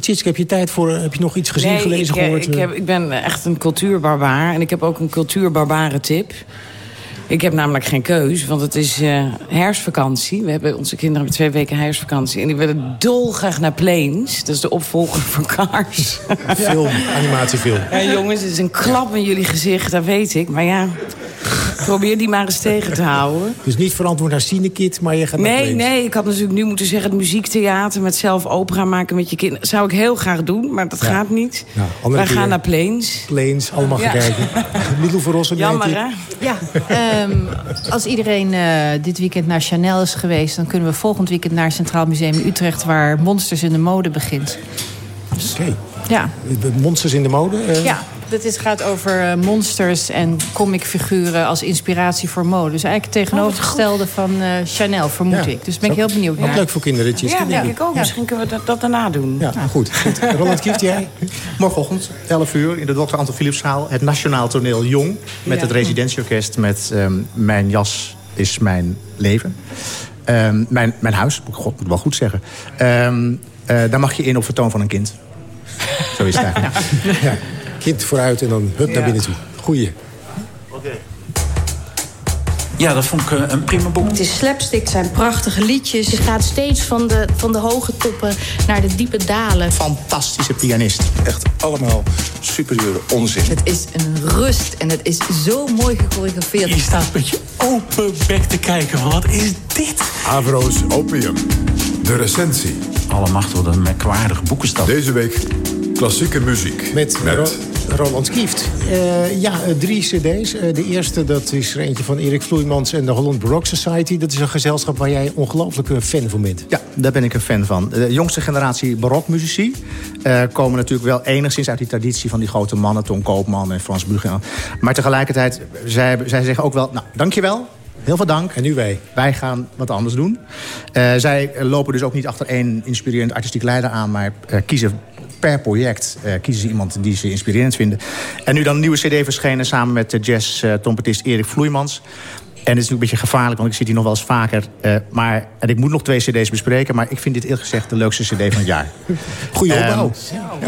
Tjitske, heb je tijd voor? Heb je nog iets gezien, nee, gelezen, ik, gehoord? Ik, heb, ik ben echt een cultuurbarbaar. En ik heb ook een cultuurbarbare tip. Ik heb namelijk geen keus, want het is uh, herfstvakantie. We hebben onze kinderen hebben twee weken herfstvakantie. En die willen dolgraag naar Plains. Dat is de opvolger van Cars. Film, animatiefilm. Ja, jongens, het is een klap in jullie gezicht, dat weet ik. Maar ja, probeer die maar eens tegen te houden. Dus niet verantwoord naar Cinekit, maar je gaat naar Nee, nee, ik had natuurlijk nu moeten zeggen... het muziektheater met zelf opera maken met je kinderen. zou ik heel graag doen, maar dat Ja. gaat niet. Nou, andere Wij keer. gaan naar Plains. Plains, allemaal Ja. van Rossum, jij Jammer, hè? Ja, ehm, als iedereen eh, dit weekend naar Chanel is geweest... dan kunnen we volgend weekend naar Centraal Museum in Utrecht... waar Monsters in de Mode begint. Oké. Ja, Monsters in de mode? eh, ja dit is, gaat over eh, monsters en comicfiguren als inspiratie voor mode. Dus eigenlijk het tegenovergestelde van eh, Chanel, vermoed Ja. ik. Dus ben ik heel benieuwd Ook naar. leuk voor kinderen, Ja, denk ja, ik. ik ook. Misschien kunnen we dat, dat daarna doen. Ja, goed. goed. Roland Kieft, jij? Morgenochtend, 11 uur, in de Dr. Anton Philipszaal. Het Nationaal Toneel Jong. Met Ja. het residentieorkest met ehm, Mijn jas is mijn leven. Ehm, mijn, mijn huis, God, moet ik wel goed zeggen. Ehm, eh, daar mag je in op vertoon van een kind. Zo is het eigenlijk. Ja. Kind vooruit en dan hup naar binnen toe. Goeie. Ja, dat vond ik eh, een prima boek. Het is slapstick, het zijn prachtige liedjes. Je gaat steeds van de, van de hoge toppen naar de diepe dalen. Fantastische pianist. Echt allemaal superieure onzin. Het is een rust en het is zo mooi gechoreografeerd. Je staat een beetje open bek te kijken. van, Wat is dit? Avro's Opium. De recensie. Allemachtig, wat een merkwaardige boekenstad. Deze week klassieke muziek. Met, Ro- Roland Kieft. Eh, ja, eh, drie cd's. Eh, de eerste dat is er eentje van Erik Vloeimans en de Holland Baroque Society. Dat is een gezelschap waar jij ongelooflijk een fan van bent. Ja, daar ben ik een fan van. De jongste generatie barokmuzici eh komen natuurlijk wel enigszins uit die traditie van die grote mannen, Ton Koopman en Frans Bruggen. Maar tegelijkertijd, zij, zij zeggen ook wel, nou, dankjewel. Heel veel dank. En nu wij. Wij gaan wat anders doen. Eh, zij lopen dus ook niet achter één inspirerend artistiek leider aan... maar eh, kiezen per project eh, kiezen ze iemand die ze inspirerend vinden. En nu dan een nieuwe cd verschenen samen met de jazz-trompetist Erik Vloeimans. En het is natuurlijk een beetje gevaarlijk, want ik zit hier nog wel eens vaker. maar, en ik moet nog twee cd's bespreken... maar ik vind dit eerlijk gezegd de leukste cd van het jaar. Goeie Ehm, opbouw.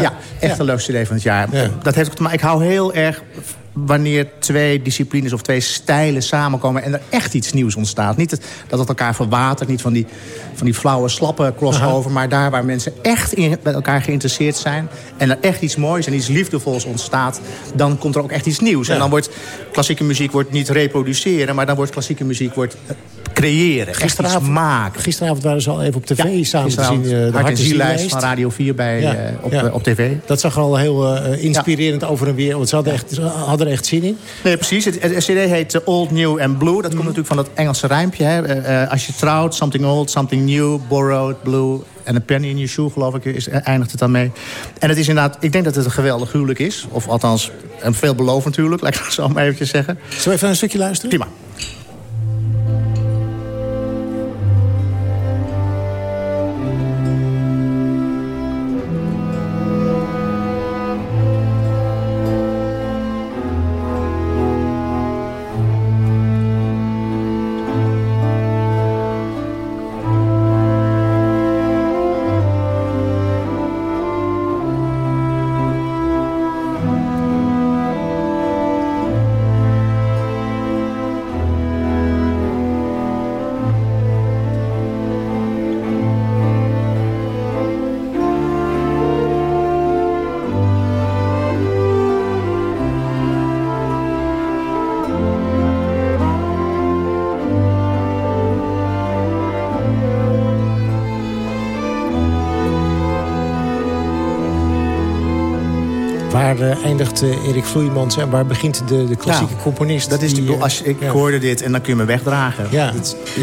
ja, echt de leukste cd van het jaar. Ja. Dat heeft maken. Ik hou heel erg wanneer twee disciplines of twee stijlen samenkomen... en er echt iets nieuws ontstaat. Niet dat het elkaar verwatert, niet van die, van die flauwe, slappe crossover... maar daar waar mensen echt in, bij elkaar geïnteresseerd zijn... en er echt iets moois en iets liefdevols ontstaat... dan komt er ook echt iets nieuws. En dan wordt klassieke muziek wordt niet reproduceren... maar dan wordt klassieke muziek wordt eh, creëren, Gisteravond- maken. Gisteravond waren ze al even op tv samen te zien. Eh, de Hart en Ziellijst van Radio 4 bij, Ja, eh, op, ja. eh, op tv. Dat zag er al heel inspirerend over en weer. Want ze hadden, echt, ze hadden er echt zin in. Nee, precies. Het, het cd heet Old, New and Blue. Dat komt natuurlijk van dat Engelse rijmpje. Hè. Als je trouwt, something old, something new, borrowed, blue... en een penny in your shoe, geloof ik, is, eindigt het dan mee. En het is inderdaad, ik denk dat het een geweldig huwelijk is. Of althans, een veelbelovend huwelijk, laat ik zo maar eventjes zeggen. Zullen we even een stukje luisteren? Prima. Waar eh, eindigt eh, Erik Vloeimans en waar begint de, de klassieke Nou, componist? Dat is die, de, eh, als, ik ja. hoorde dit en dan kun je me wegdragen. Ja.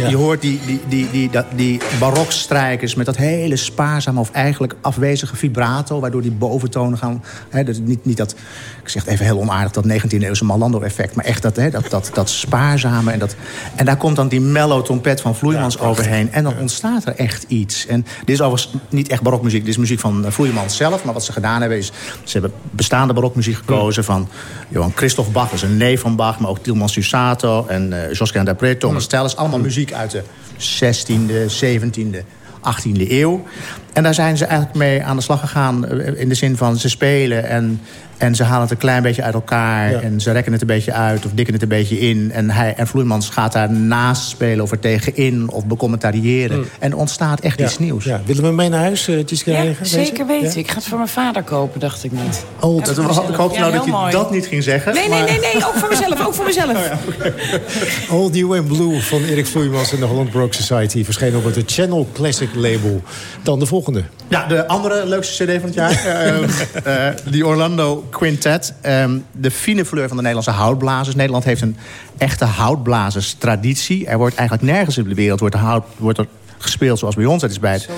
Je hoort die, die, die, die, dat- die barokstrijkers met dat hele spaarzame... of eigenlijk afwezige vibrato, waardoor die boventonen gaan... Hè, dat, niet, niet dat, ik zeg het even heel onaardig, dat 19e-eeuwse Malando-effect... maar echt dat, hè, dat, dat, dat spaarzame. En, dat, en daar komt dan die mellow trompet van Vloeimans overheen. En dan ontstaat er echt iets. En dit is overigens niet echt barokmuziek. Dit is muziek van Vloeimans zelf. Maar wat ze gedaan hebben is... ze hebben bestaande barokmuziek gekozen van Johan Christoph Bach. Is een neef van Bach. Maar ook Tilman Susato en uh, Josquin Dapré, Thomas Tellers. Allemaal muziek uit de 16e, 17e, 18e eeuw. En daar zijn ze eigenlijk mee aan de slag gegaan. eh, In de zin van ze spelen en, en ze halen het een klein beetje uit elkaar. Ja. En ze rekken het een beetje uit of dikken het een beetje in. En, hij, en Vloeimans gaat daar naast spelen of er tegenin of becommentariëren. Mm. En ontstaat echt Ja, iets nieuws. Ja. Willen we mee naar huis, uh, Ja, zeker weten. Ja? Ik ga het voor mijn vader kopen, dacht ik niet. Old. Dat, ik hoopte Ja, nou dat je mooi. dat niet ging zeggen. Nee, nee, maar- nee, nee, ook voor mezelf, ook voor mezelf. Old New and Blue van Erik Vloeimans en de Holland Broke Society... verscheen op het Channel Classic label. Dan de volgende. Ja, de andere leukste cd van het jaar. Eh, die Orlando Quintet. Ehm, de fine fleur van de Nederlandse houtblazers. Nederland heeft een echte houtblazerstraditie. Er wordt eigenlijk nergens op de wereld wordt, de hout, wordt er gespeeld zoals bij ons. Het is bij het,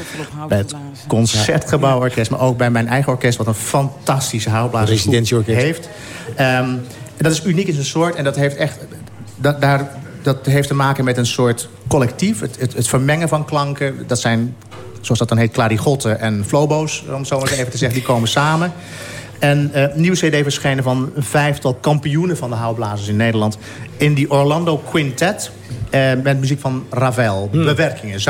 bij het Concertgebouworkest, maar ook bij mijn eigen orkest... wat een fantastische houtblazer heeft. Um, dat is uniek in zijn soort en dat heeft echt... Dat, daar, dat heeft te maken met een soort collectief. Het, het, het vermengen van klanken. Dat zijn, zoals dat dan heet, clarigotten en flobo's. Om zo maar even te zeggen, die komen samen. En uh, een nieuwe cd verschenen van een vijftal kampioenen van de houtblazers in Nederland. In die Orlando Quintet. Uh, met muziek van Ravel. Hmm. Bewerkingen.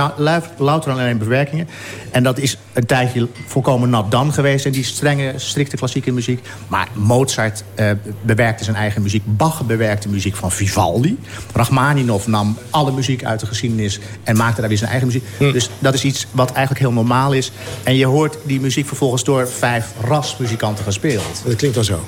Louter alleen bewerkingen. En dat is een tijdje volkomen nat dan geweest. En die strenge, strikte klassieke muziek. Maar Mozart uh, bewerkte zijn eigen muziek. Bach bewerkte muziek van Vivaldi. Rachmaninov nam alle muziek uit de geschiedenis. En maakte daar weer zijn eigen muziek. Hmm. Dus dat is iets wat eigenlijk heel normaal is. En je hoort die muziek vervolgens door vijf rasmuzikanten gespeeld. Dat klinkt dan zo.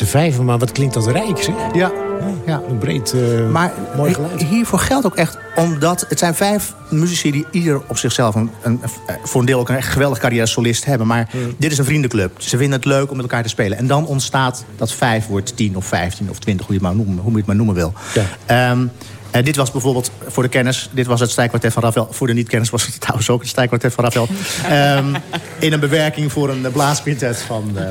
Z'n vijven, maar wat klinkt dat rijk, zeg. Ja. ja. Een breed, uh, maar mooi geluid. hiervoor geldt ook echt omdat het zijn vijf muzici die ieder op zichzelf een, een, voor een deel ook een echt geweldige carrière solist hebben. Maar dit is een vriendenclub. Ze vinden het leuk om met elkaar te spelen. En dan ontstaat dat vijf wordt tien of vijftien of twintig, hoe je het maar noemen, hoe je het maar noemen wil. Ja. Um, en dit was bijvoorbeeld voor de kennis, dit was het strijkkwartet van Ravel. Voor de niet-kennis was het trouwens ook het strijkkwartet van Ravel. um, in een bewerking voor een blaasquintet van, uh,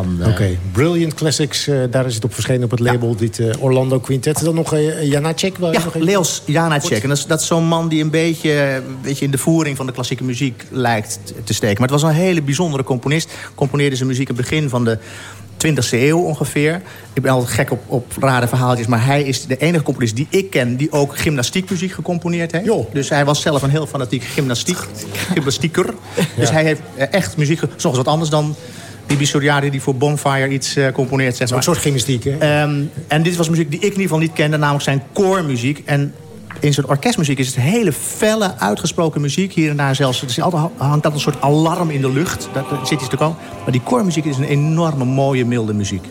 Oké, okay. Brilliant Classics, uh, daar is het op verschenen op het label. Ja. Dit uh, Orlando Quintet. Dan nog Janacek? Ja, nog Leos Janacek. En dat is, dat is zo'n man die een beetje, beetje in de voering van de klassieke muziek lijkt te steken. Maar het was een hele bijzondere componist. Componeerde zijn muziek in het begin van de 20e eeuw ongeveer. Ik ben altijd gek op, op rare verhaaltjes. Maar hij is de enige componist die ik ken... die ook gymnastiekmuziek gecomponeerd heeft. Jo. Dus hij was zelf een heel fanatiek gymnastiek, gymnastieker. Dus hij heeft echt muziek... Soms wat anders dan Bibi Soriadi die voor Bonfire iets uh, componeert. Zeg maar. Een soort gymnastiek, hè? Um, en dit was muziek die ik in ieder geval niet kende. Namelijk zijn koormuziek. En in zijn orkestmuziek is het hele felle, uitgesproken muziek. Hier en daar zelfs. Er altijd, hangt dat een soort alarm in de lucht. Dat, dat zit iets te komen. Maar die koormuziek is een enorme, mooie, milde muziek.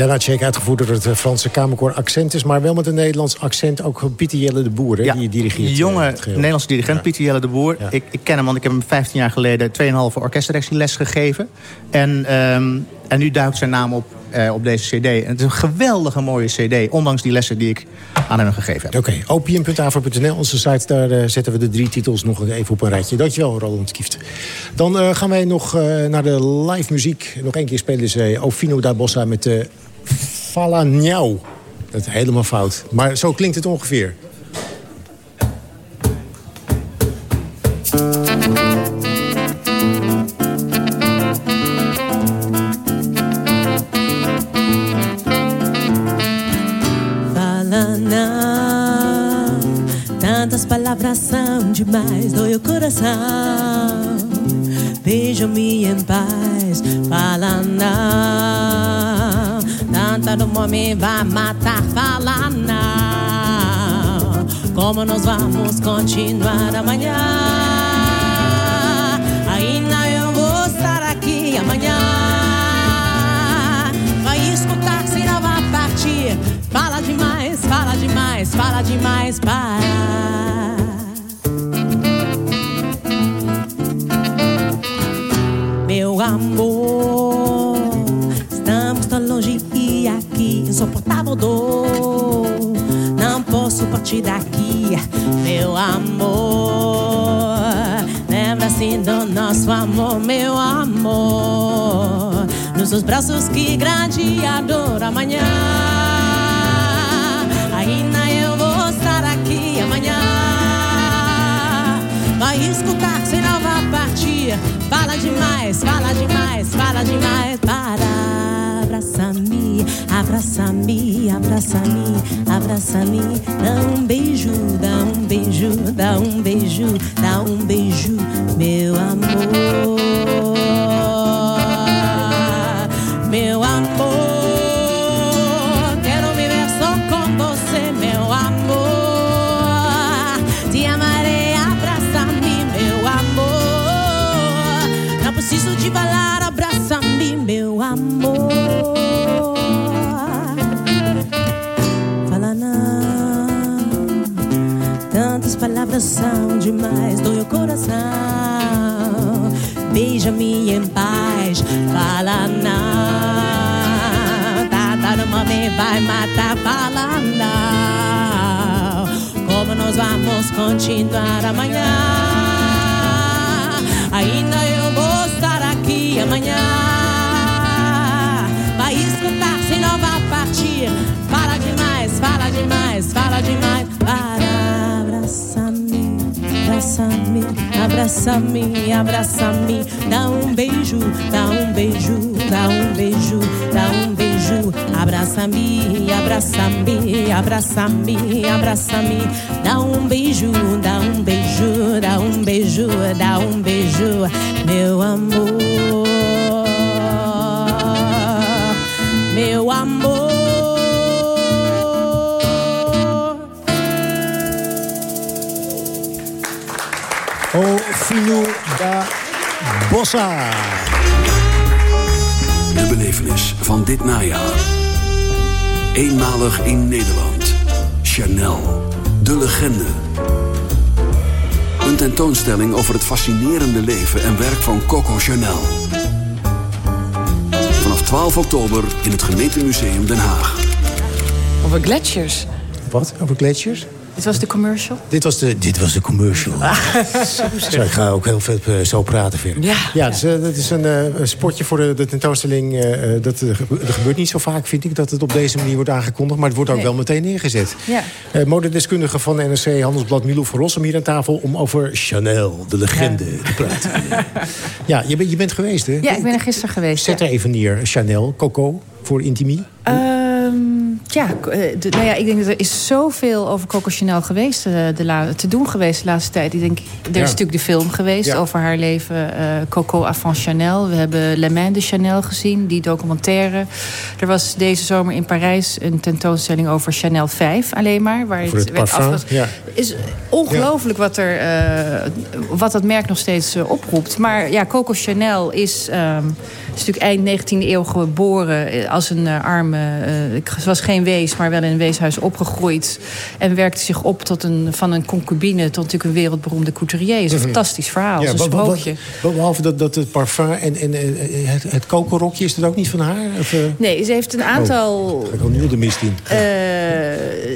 Janacek, uitgevoerd door het eh, Franse Kamerkoor Accentus... maar wel met een Nederlands accent, ook Pieter Jelle de Boer, ja, die dirigeert. jonge eh, Nederlandse dirigent, ja. Pieter Jelle de Boer. Ik, ik, ken hem, want ik heb hem 15 jaar geleden... 2,5 orkestdirectieles gegeven. En, um, en nu duikt zijn naam op uh, op deze cd. En het is een geweldige mooie cd, ondanks die lessen die ik aan hem gegeven heb. Oké, okay. opium.avro.nl, onze site, daar uh, zetten we de drie titels nog even op een rijtje. Dankjewel, Roland Kieft. Dan uh, gaan wij nog naar de live muziek. Nog één keer spelen ze Ofino da Bossa met de Falanjau. Dat is helemaal fout. Maar zo klinkt het ongeveer. Palavras são demais, dói o coração. Veja-me em paz, fala não. Homem vai matar, fala não. Como nós vamos continuar amanhã? Ainda eu vou estar aqui amanhã. Vai escutar se não vai partir. Fala demais, fala demais, fala demais, para. Partir daqui, meu amor. Lembra-se do nosso amor, meu amor. Nos seus braços, que grande dor amanhã. Ainda eu vou estar aqui amanhã. Vai escutar, senão vai partir. Fala demais, fala demais, fala demais. Palavra abraça-me, abraça-me, abraça-me, abraça-me. Dá um beijo, dá um beijo, dá um beijo, dá um beijo, meu amor. São demais, dói o coração. Beija-me em paz, fala não. Tá, não me vai matar, fala não. Como nós vamos continuar amanhã? Ainda eu vou estar aqui amanhã. Vai escutar, senão vai partir. Fala demais, fala demais, fala demais. Para abraça-me, abraça-me, abraça-me, abraça-me. Dá um beijo, dá um beijo, dá um beijo, dá um beijo. Abraça-me, abraça-me, abraça-me, abraça-me. Dá um beijo, dá um beijo, dá um beijo, dá um beijo, meu amor. Meu amor. O Finu da Bossa. De belevenis van dit najaar. Eenmalig in Nederland. Chanel, de legende. Een tentoonstelling over het fascinerende leven en werk van Coco Chanel. Vanaf 12 oktober in het Gemeentemuseum Den Haag. Over gletsjers. Wat? Over gletsjers? Dit was de commercial. Dit was de, dit was de commercial. Zo, ik ga ook heel veel eh, zo praten verder. Ja. ja dus, eh, dat is een eh, een spotje voor de, de tentoonstelling. dat, er gebeurt niet zo vaak, vind ik, dat het op deze manier wordt aangekondigd. Maar het wordt ook Nee. wel meteen neergezet. Ja. Eh, modedeskundige van NRC Handelsblad Milou van Rossum hier aan tafel... om over Chanel, de legende, te praten. ja, je, bent je bent geweest, hè? Ja, ik ben er gisteren geweest. Zet ja. er even neer. Chanel, Coco, voor Intimie. Ja, eh, de- nou ja, ik denk dat er is zoveel over Coco Chanel geweest, eh, de te doen geweest de laatste tijd. Ik denk, er is Ja. natuurlijk de film geweest Ja. over haar leven, eh, Coco avant Chanel. We hebben Le Main de Chanel gezien, die documentaire. Er was deze zomer in Parijs een tentoonstelling over Chanel 5 alleen maar. Waar het werd afge- ja. is ongelooflijk wat, er, wat dat merk nog steeds oproept. Maar ja, Coco Chanel is, ehm, is natuurlijk eind 19e eeuw geboren als een arme... ze was geen wees, maar wel in een weeshuis opgegroeid. En werkte zich op tot een, van een concubine tot natuurlijk een wereldberoemde couturier. is een Mhm. fantastisch verhaal, Ja, een sprookje. Behalve dat, dat het parfum en, en het, het kokerrokje, is dat ook niet van haar? Of, eh? Nee, ze heeft een aantal... Ga ik al nu de mist in. Eh,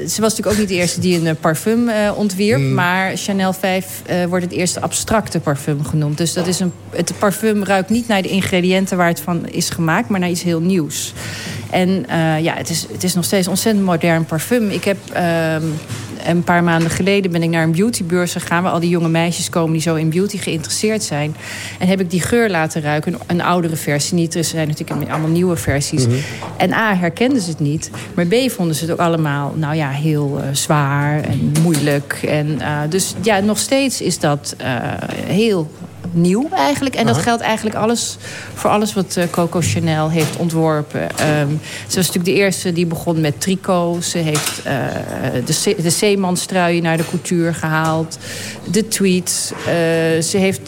ze was natuurlijk ook niet de eerste die een eh, parfum ontwierp. Mm. Maar Chanel 5 eh, wordt het eerste abstracte parfum genoemd. Dus dat is een, het parfum ruikt niet naar de ingrediënten waar het van is gemaakt... maar naar iets heel nieuws. En eh, ja, het is, het is nog steeds ontzettend modern parfum. Ik heb ehm, een paar maanden geleden ben ik naar een beautybeurs gegaan... waar al die jonge meisjes komen die zo in beauty geïnteresseerd zijn. En heb ik die geur laten ruiken. Een, een oudere versie niet. Er zijn natuurlijk allemaal nieuwe versies. Mhm. En A, herkenden ze het niet. Maar B, vonden ze het ook allemaal nou ja, heel eh, zwaar en moeilijk. En, eh, dus ja, nog steeds is dat heel nieuw eigenlijk. En dat geldt eigenlijk alles, voor alles wat eh, Coco Chanel heeft ontworpen. Ehm, ze was natuurlijk de eerste die begon met tricot. Ze heeft eh, de, de zeemanstruien naar de couture gehaald. De tweets. Eh, ze heeft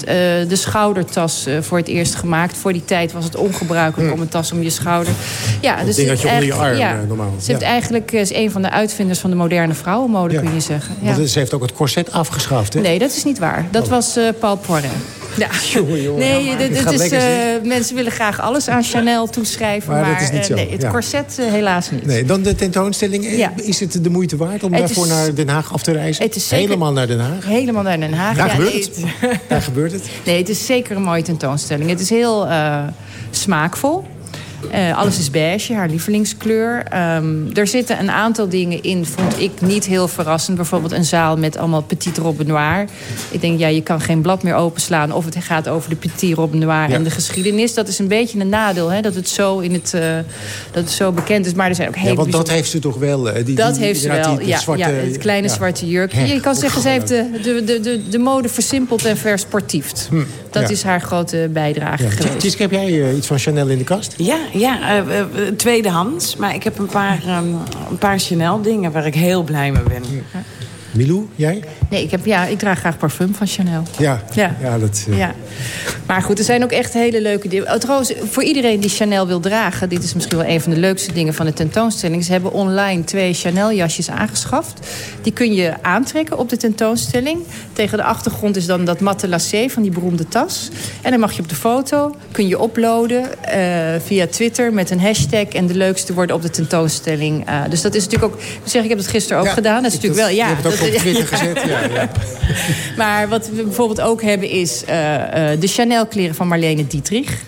de schoudertas voor het eerst gemaakt. Voor die tijd was het ongebruikelijk om een tas om je schouder. Ja, dus ding had je onder je arm, ja, normaal. Ze heeft eigenlijk is een van de uitvinders van de moderne vrouwenmode, Ja. kun je zeggen. Ja. Want ze heeft ook het corset afgeschaft, hè? Nee, dat is niet waar. Dat was eh, Paul Poiret. Ja. Jongen, jongen. Nee, Dit dit, dit gaat is, eh, mensen willen graag alles aan Chanel toeschrijven. Maar Maar, dat is niet eh, zo, nee, het ja. corset eh, helaas niet. Nee, dan de tentoonstelling. Ja. Is het de moeite waard om Het daarvoor is- naar Den Haag af te reizen? Het is zeker- Helemaal naar Den Haag? Helemaal naar Den Haag. Daar Ja, gebeurt nee, het. Daar gebeurt het. Nee, het is zeker een mooie tentoonstelling. Het is heel smaakvol. Uh, alles is beige, haar lievelingskleur. Um, er zitten een aantal dingen in, vond ik niet heel verrassend. Bijvoorbeeld een zaal met allemaal petit robbe noir. Ik denk, ja, je kan geen blad meer openslaan... of het gaat over de petit robbe noir ja. en de geschiedenis. Dat is een beetje een nadeel, hè, dat, het zo in het, uh, dat het zo bekend is. Maar er zijn ook hele ja, want dat heeft ze toch wel? Uh, die, dat die, heeft ze wel, ja, zwarte, ja. Het kleine zwarte jurkje. Je kan zeggen, ze heeft de, de, de, de, de mode versimpeld en versportiefd. Hm, dat is haar grote bijdrage ja. geweest. Tjitske, heb jij iets van Chanel in de kast? Ja, ja tweedehands. Maar ik heb een paar, um, een paar Chanel dingen waar ik heel blij mee ben. Ja. Milou, jij? Nee, ik, heb, ja, ik draag graag parfum van Chanel. Ja, ja. ja, dat, uh... ja. Maar goed, er zijn ook echt hele leuke dingen. Oh, trouwens, voor iedereen die Chanel wil dragen... dit is misschien wel een van de leukste dingen van de tentoonstelling... ze hebben online twee Chanel-jasjes aangeschaft. Die kun je aantrekken op de tentoonstelling. Tegen de achtergrond is dan dat matte lacé van die beroemde tas. En dan mag je op de foto, kun je uploaden uh, via Twitter... met een hashtag en de leukste worden op de tentoonstelling. Uh, dus dat is natuurlijk ook... Ik zeg, ik heb het gisteren ook ja, gedaan. Dat is natuurlijk wel... Ja, op Twitter gezet. Ja, ja. maar wat we bijvoorbeeld ook hebben is uh, uh, de Chanel-kleren van Marlene Dietrich.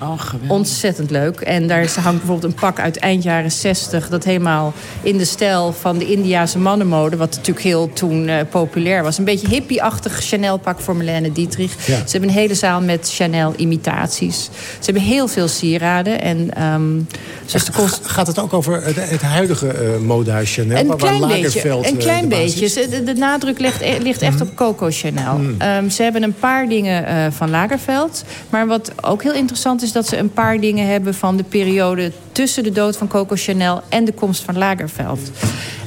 Oh, Ontzettend leuk. En daar hangt bijvoorbeeld een pak uit eind jaren 60... dat helemaal in de stijl van de Indiase mannenmode... wat natuurlijk heel toen uh, populair was. Een beetje hippie-achtig Chanel-pak voor Marlene Dietrich. Ja. Ze hebben een hele zaal met Chanel-imitaties. Ze hebben heel veel sieraden. En, um, de kost... Gaat het ook over het, het huidige uh, modehuis Chanel? Een waar klein waar beetje. Een klein de beetje. De, de, nadruk ligt, ligt echt mm. op Coco Chanel. Mm. Um, ze hebben een paar dingen uh, van Lagerfeld. Maar wat ook heel interessant is dat ze een paar dingen hebben van de periode tussen de dood van Coco Chanel en de komst van Lagerfeld.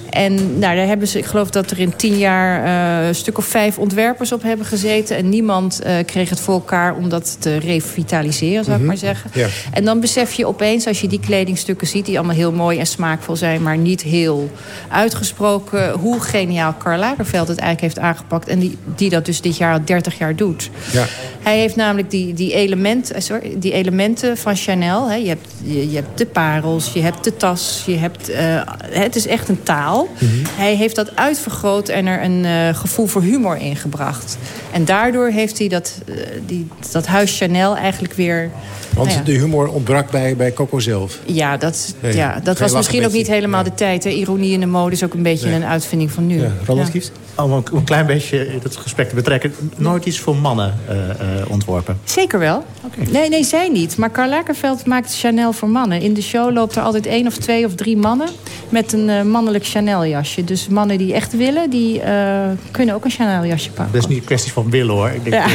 En nou, daar hebben ze, ik geloof dat er in tien jaar uh, een stuk of vijf ontwerpers op hebben gezeten. En niemand uh, kreeg het voor elkaar om dat te revitaliseren, zou mm -hmm. ik maar zeggen. Ja. En dan besef je opeens, als je die kledingstukken ziet... die allemaal heel mooi en smaakvol zijn, maar niet heel uitgesproken... hoe geniaal Karl Lagerfeld het eigenlijk heeft aangepakt. En die, die dat dus dit jaar al 30 jaar doet. Ja. Hij heeft namelijk die, die, element, sorry, die elementen van Chanel. Hè. Je, hebt, je, je hebt de parels, je hebt de tas, je hebt... Uh, het is echt een taal. Mm -hmm. Hij heeft dat uitvergroot en er een uh, gevoel voor humor in gebracht. En daardoor heeft hij dat, uh, die, dat huis Chanel eigenlijk weer... Want nou ja. de humor ontbrak bij, bij Coco zelf. Ja, dat, Nee, ja, dat was misschien ook niet helemaal de tijd. Hè. Ironie in de mode is ook een beetje Nee. een uitvinding van nu. Ja, Roland Ja. Kieft? Om een, een klein beetje in het gesprek te betrekken. Nooit iets voor mannen eh, eh, ontworpen. Zeker wel. Nee, nee, zij niet. Maar Karl Lagerfeld maakt Chanel voor mannen. In de show loopt er altijd één of twee of drie mannen... met een eh, mannelijk Chanel-jasje. Dus mannen die echt willen, die eh, kunnen ook een Chanel-jasje pakken. Dat is niet een kwestie van willen hoor. Ik denk, Ja.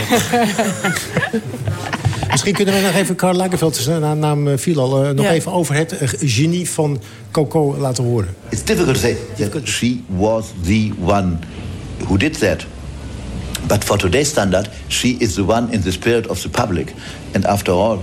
eh, Misschien kunnen we nog even Karl Lagerfeld, zijn naam eh, viel al, nog Ja. even over het genie van Coco laten horen. It's difficult to say that she was the one who did that. But for today's standard, she is the one in the spirit of the public. And after all,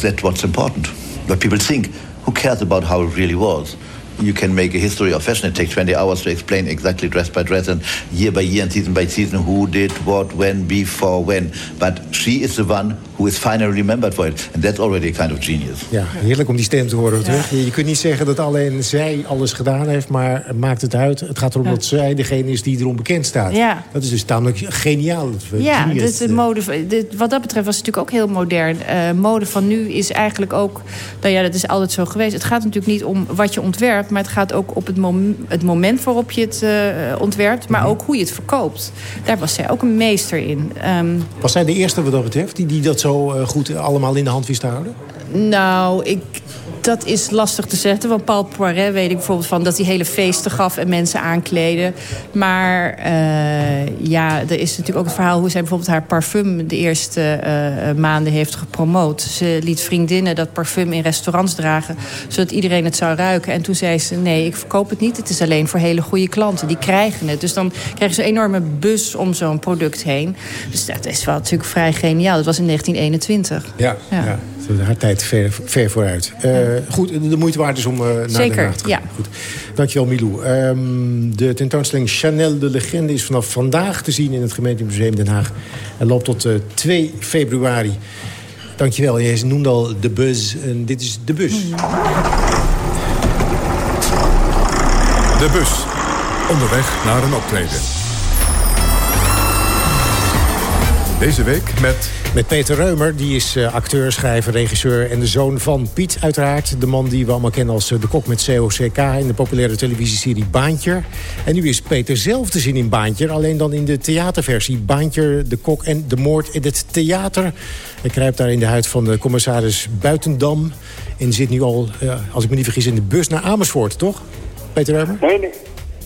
that's what's important. What people think, who cares about how it really was? You can make a history of fashion. It takes 20 hours to explain exactly dress by dress and year by year and season by season who did what, when, before, when. But she is the one who is finally remembered for it. And that's already a kind of genius. Ja, heerlijk om die stem te horen terug. Je, je kunt niet zeggen dat alleen zij alles gedaan heeft, maar maakt het uit. Het gaat erom Ja. dat zij degene is die erom bekend staat. Ja. Dat is dus tamelijk geniaal. Ja, Genius. dus de mode, dit, wat dat betreft was het natuurlijk ook heel modern. Eh, mode van nu is eigenlijk ook... Nou ja, dat is altijd zo geweest. Het gaat natuurlijk niet om wat je ontwerpt... maar het gaat ook op het, mom het moment waarop je het eh, ontwerpt... maar ook hoe je het verkoopt. Daar was zij ook een meester in. Ehm, Was zij de eerste wat dat betreft, die, die dat zo eh, goed allemaal in de hand wist te houden? Nou, ik, dat is lastig te zeggen. Van Paul Poiret weet ik bijvoorbeeld van dat hij hele feesten gaf en mensen aankleden. Maar eh, ja, er is natuurlijk ook het verhaal hoe zij bijvoorbeeld haar parfum de eerste eh, maanden heeft gepromoot. Ze liet vriendinnen dat parfum in restaurants dragen, zodat iedereen het zou ruiken. En toen zei ze: nee, ik verkoop het niet. Het is alleen voor hele goede klanten. Die krijgen het. Dus dan krijgen ze een enorme bus om zo'n product heen. Dus dat is wel natuurlijk vrij geniaal. Dat was in 1921. Ja, Ja. ja. Haar tijd ver, ver vooruit. Eh, goed, de moeite waard is om eh, naar Zeker, Den Haag te gaan. ja. Goed. Dankjewel, Milou. Ehm, de tentoonstelling Chanel de Legende is vanaf vandaag te zien... in het gemeentemuseum Den Haag. En loopt tot eh, 2 februari. Dankjewel. Jij noemde al de bus. En dit is de bus. De bus. Onderweg naar een optreden. Deze week met... Met Peter Reumer, die is uh, acteur, schrijver, regisseur... en de zoon van Piet uiteraard. De man die we allemaal kennen als uh, de kok met COCK... in de populaire televisieserie Baantje. En nu is Peter zelf te zien in Baantje... alleen dan in de theaterversie. Baantje, de kok en de moord in het theater. Hij kruipt daar in de huid van de commissaris Buitendam... en zit nu al, uh, als ik me niet vergis, in de bus naar Amersfoort, toch? Peter Reumer? Nee, nee.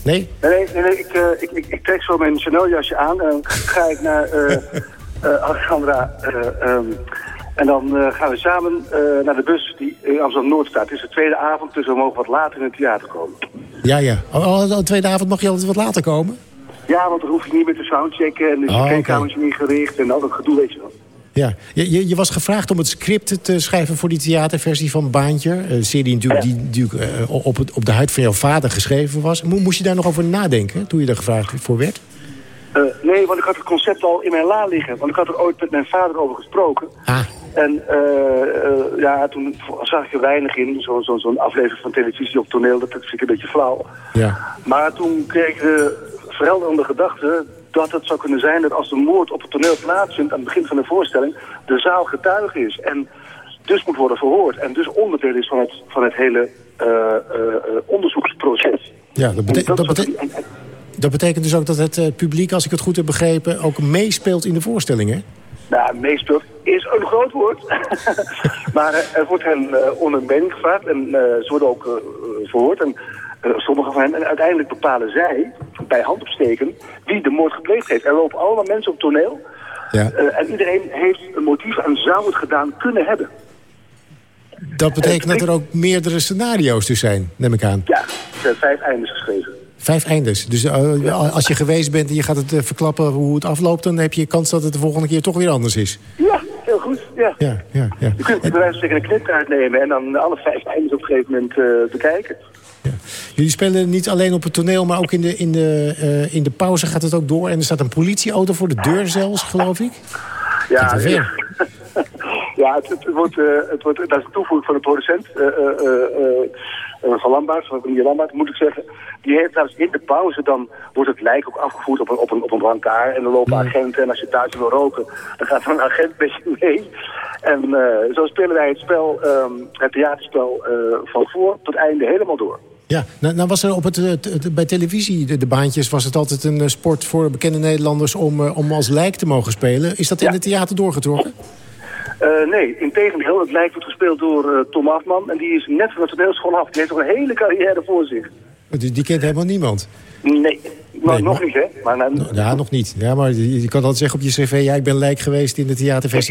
Nee? Nee, nee, nee ik, uh, ik, ik, ik, trek zo mijn Chanel-jasje aan en ga ik naar uh, Alexandra. Um, en dan gaan we samen naar de bus die in Amsterdam-Noord staat. Het is de tweede avond, dus we mogen wat later in het theater komen. Ja, ja. Oh, de tweede avond mag je altijd wat later komen? Ja, want dan hoef je niet meer te soundchecken en de Oh, spreekkamertje niet gericht en al dat gedoe, weet je wel. Ja, je, je, je was gevraagd om het script te schrijven voor die theaterversie van Baantje. Een serie natuurlijk die natuurlijk uh, op, het, op de huid van jouw vader geschreven was. Mo moest je daar nog over nadenken toen je er gevraagd voor werd? Uh, nee, want ik had het concept al in mijn la liggen. Want ik had er ooit met mijn vader over gesproken. Ah. En uh, ja, toen zag ik er weinig in. Zo'n zo, zo aflevering van televisie op toneel, dat vind ik een beetje flauw. Ja. Maar toen kreeg ik de verhelderende gedachte dat het zou kunnen zijn dat als de moord op het toneel plaatsvindt aan het begin van de voorstelling, de zaal getuige is. En dus moet worden verhoord. En dus onderdeel is van het, van het hele onderzoeksproces. Ja, dat, bete dat, bete dat, betekent dus ook dat het uh, publiek, als ik het goed heb begrepen, ook meespeelt in de voorstelling, hè? Nou, meespeelt is een groot woord. maar er wordt hen onder mening gevraagd en ze worden ook verhoord. En uh, sommige van hen. En uiteindelijk bepalen zij, bij handopsteken, wie de moord gepleegd heeft. Er lopen allemaal mensen op toneel. Ja. Uh, en iedereen heeft een motief en zou het gedaan kunnen hebben. Dat betekent dat er ook meerdere scenario's dus zijn, neem ik aan. Ja, er zijn vijf eindes geschreven. Vijf eindes. Dus uh, ja. als je geweest bent en je gaat het verklappen hoe het afloopt... dan heb je kans dat het de volgende keer toch weer anders is. Ja, heel goed. Ja. Ja, ja, ja. Je kunt bij wijze een knipkaart nemen... en dan alle vijf eindes op een gegeven moment bekijken. Ja. Jullie spelen niet alleen op het toneel, maar ook in de, in, de, in de pauze gaat het ook door. En er staat een politieauto voor de deur zelfs, geloof ik. Ja, ja. Ja het, het, wordt, uh, het wordt, dat is een toevoeging van de producent uh, van Lambaert, van meneer Lambaert, moet ik zeggen. Die heeft trouwens in de pauze, dan wordt het lijk ook afgevoerd op een, op een, op een brancard. En dan lopen agenten en als je thuis wil roken, dan gaat er een agent met je mee. En uh, zo spelen wij het spel, um, het theaterspel uh, van voor tot einde helemaal door. Ja, nou, nou was er op het, het bij televisie, de, de, baantjes, was het altijd een sport voor bekende Nederlanders om, uh, om als lijk te mogen spelen. Is dat in ja. het theater doorgetrokken? Uh, nee, in tegendeel. Het lijk wordt gespeeld door uh, Tom Afman. En die is net van de toneelschool af. Die heeft nog een hele carrière voor zich. Die, die kent helemaal niemand? Nee, maar nee, nog maar, niet, hè? Maar, nou, ja, nog niet. Ja, maar je, je kan altijd zeggen op je cv... ja, ik ben lijk geweest in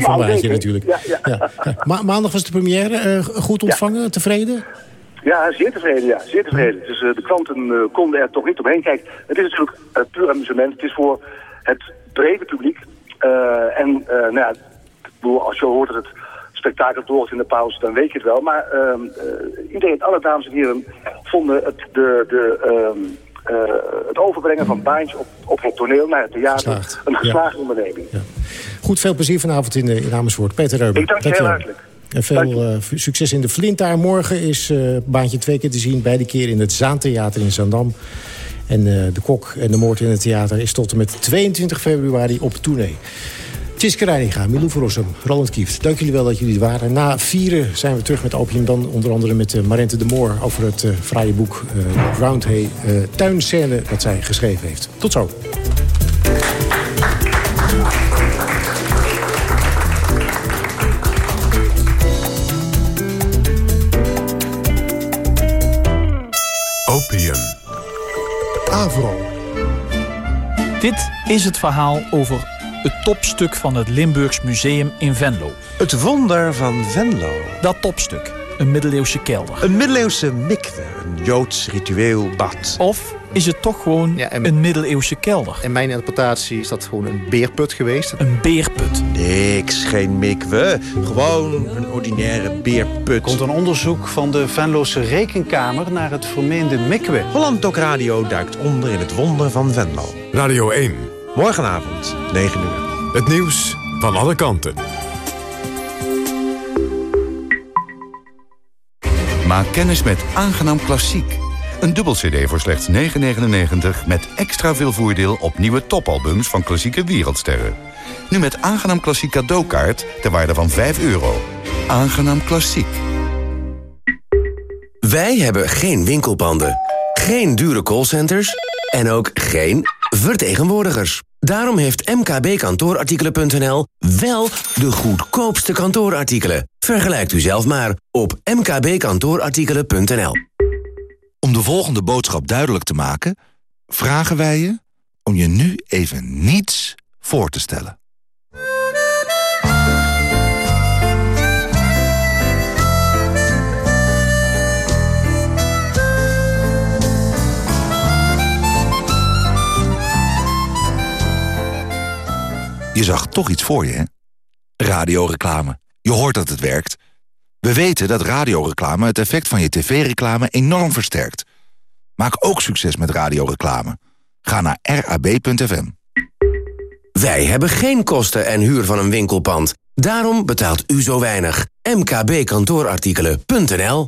van Baantje natuurlijk. Ja, ja. ja. ja. Ma maandag was de première. Uh, goed ontvangen? Tevreden? Ja, zeer tevreden, ja. Zeer tevreden. Dus de klanten konden er toch niet omheen. Kijk, het is natuurlijk puur amusement. Het is voor het brede publiek. en nou ja, als je hoort dat het spektakel doorgaat in de pauze, dan weet je het wel. Maar iedereen, alle dames en heren, vonden het, de, de, uh, het overbrengen van baantjes op, op het toneel naar het theater Geslaagd. een geslaagde ja. onderneming. Ja. Goed, veel plezier vanavond in, in Amersfoort. Peter Reuber. Ik dank je heel hartelijk. En veel uh, succes in de Flint daar. Morgen is uh, baantje twee keer te zien. Beide keer in het Zaantheater in Zandam. En uh, de kok en de moord in het theater is tot en met 22 februari op tournee. Tjiske Reininga, Milou Verrossum, Roland Kieft. Dank jullie wel dat jullie er waren. Na vieren zijn we terug met Opium dan. Onder andere met uh, Marente de Moor over het uh, fraaie boek uh, Groundhay uh, Tuinscène... dat zij geschreven heeft. Tot zo. Opium. Avro. Dit is het verhaal over het topstuk van het Limburgs Museum in Venlo. Het wonder van Venlo. Dat topstuk, een middeleeuwse kelder. Een middeleeuwse mikwe, een Joods ritueel bad. Of is het toch gewoon ja, en, een middeleeuwse kelder? In mijn interpretatie is dat gewoon een beerput geweest. Een beerput? Niks, geen mikwe. Gewoon een ordinaire beerput. Er komt een onderzoek van de Venlose Rekenkamer naar het vermeende mikwe. Holland Doc Radio duikt onder in het wonder van Venlo. Radio 1. Morgenavond, 9 uur. Het nieuws van alle kanten. Maak kennis met Aangenaam Klassiek. Een dubbel cd voor slechts 9,99 met extra veel voordeel op nieuwe topalbums van klassieke wereldsterren. Nu met Aangenaam Klassiek cadeaukaart ter waarde van 5 euro. Aangenaam Klassiek. Wij hebben geen winkelpanden, geen dure callcenters en ook geen vertegenwoordigers. Daarom heeft mkbkantoorartikelen.nl wel de goedkoopste kantoorartikelen. Vergelijkt u zelf maar op mkbkantoorartikelen.nl. Om de volgende boodschap duidelijk te maken... vragen wij je om je nu even niets voor te stellen. Je zag toch iets voor je, hè? Radioreclame. Je hoort dat het werkt. We weten dat radioreclame het effect van je tv-reclame enorm versterkt. Maak ook succes met radioreclame. Ga naar rab.fm. Wij hebben geen kosten en huur van een winkelpand. Daarom betaalt u zo weinig. mkbkantoorartikelen.nl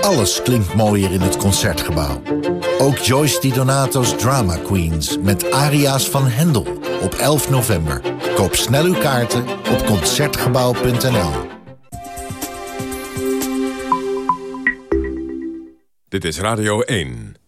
Alles klinkt mooier in het Concertgebouw. Ook Joyce Di Donato's Drama Queens met aria's van Hendel op 11 november. Koop snel uw kaarten op Concertgebouw.nl. Dit is Radio 1.